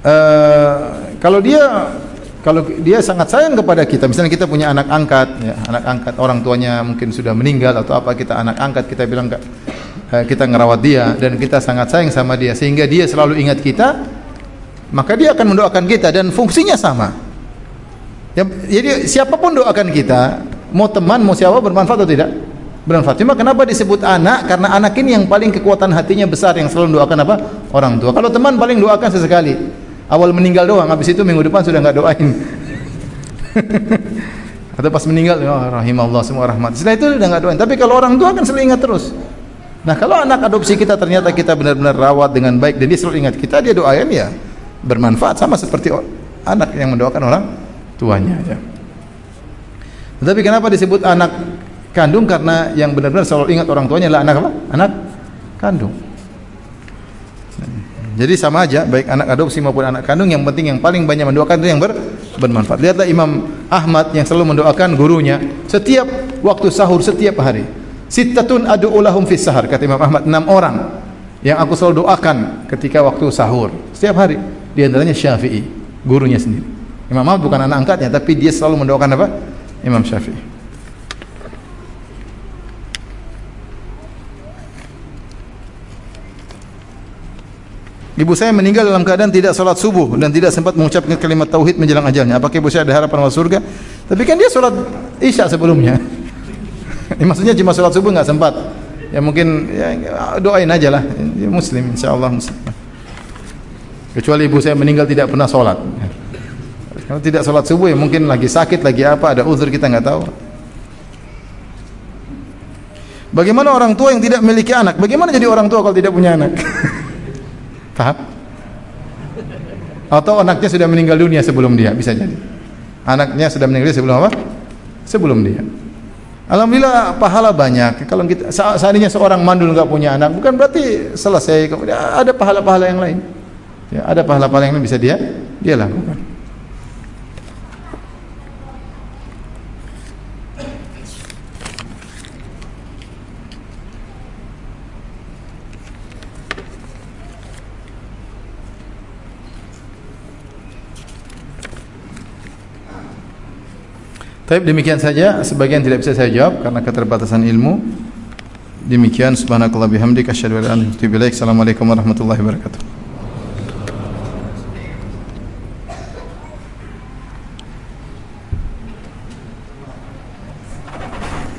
uh, kalau dia kalau dia sangat sayang kepada kita, misalnya kita punya anak angkat, ya, anak angkat orang tuanya mungkin sudah meninggal atau apa kita anak angkat kita bilang uh, kita ngerawat dia dan kita sangat sayang sama dia sehingga dia selalu ingat kita, maka dia akan mendoakan kita dan fungsinya sama. Ya, jadi siapa pun doakan kita, mau teman, mau siapa bermanfaat atau tidak? Bermanfaat. Cuma kenapa disebut anak? Karena anak ini yang paling kekuatan hatinya besar yang selalu doakan apa? Orang tua. Kalau teman paling doakan sesekali. Awal meninggal doang, habis itu minggu depan sudah nggak doain. Atau pas meninggal, oh, rahimahullah semua rahmat. Setelah itu sudah nggak doain. Tapi kalau orang tua kan selalu ingat terus. Nah kalau anak adopsi kita ternyata kita benar-benar rawat dengan baik dan dia selalu ingat kita, dia doain ya bermanfaat sama seperti anak yang mendoakan orang tuanya ya. Tetapi kenapa disebut anak kandung? Karena yang benar-benar selalu ingat orang tuanya adalah anak apa? Anak kandung. Jadi sama aja baik anak adopsi maupun anak kandung yang penting yang paling banyak mendoakan itu yang ber, bermanfaat. Lihatlah Imam Ahmad yang selalu mendoakan gurunya setiap waktu sahur setiap hari. Sittatun adu'u lahum fis sahar kata Imam Ahmad enam orang yang aku selalu doakan ketika waktu sahur setiap hari. Di antaranya Syafi'i, gurunya sendiri. Imam Ahmad bukan anak angkatnya tapi dia selalu mendoakan apa? Imam Syafi'i. Ibu saya meninggal dalam keadaan tidak salat subuh dan tidak sempat mengucapkan kalimat tauhid menjelang ajalnya. Apakah ibu saya ada harapan masuk surga? Tapi kan dia salat Isya sebelumnya. Ya, maksudnya cuma sholat subuh nggak sempat. Ya mungkin ya, doain aja lah. Ya, muslim, insya Allah muslim. Kecuali ibu saya meninggal tidak pernah sholat. Kalau tidak sholat subuh ya mungkin lagi sakit, lagi apa, ada uzur kita nggak tahu. Bagaimana orang tua yang tidak memiliki anak? Bagaimana jadi orang tua kalau tidak punya anak? Paham? Atau anaknya sudah meninggal dunia sebelum dia, bisa jadi. Anaknya sudah meninggal dunia sebelum apa? Sebelum dia. Alhamdulillah pahala banyak. Kalau kita seandainya seorang mandul nggak punya anak, bukan berarti selesai. Ada pahala-pahala yang lain. Ya, ada pahala-pahala yang lain bisa dia dia lakukan. Tapi demikian saja sebagian tidak bisa saya jawab karena keterbatasan ilmu. Demikian subhanakallah bihamdika asyhadu an la ilaha illa anta astaghfiruka wa atubu ilaik. Assalamualaikum warahmatullahi wabarakatuh.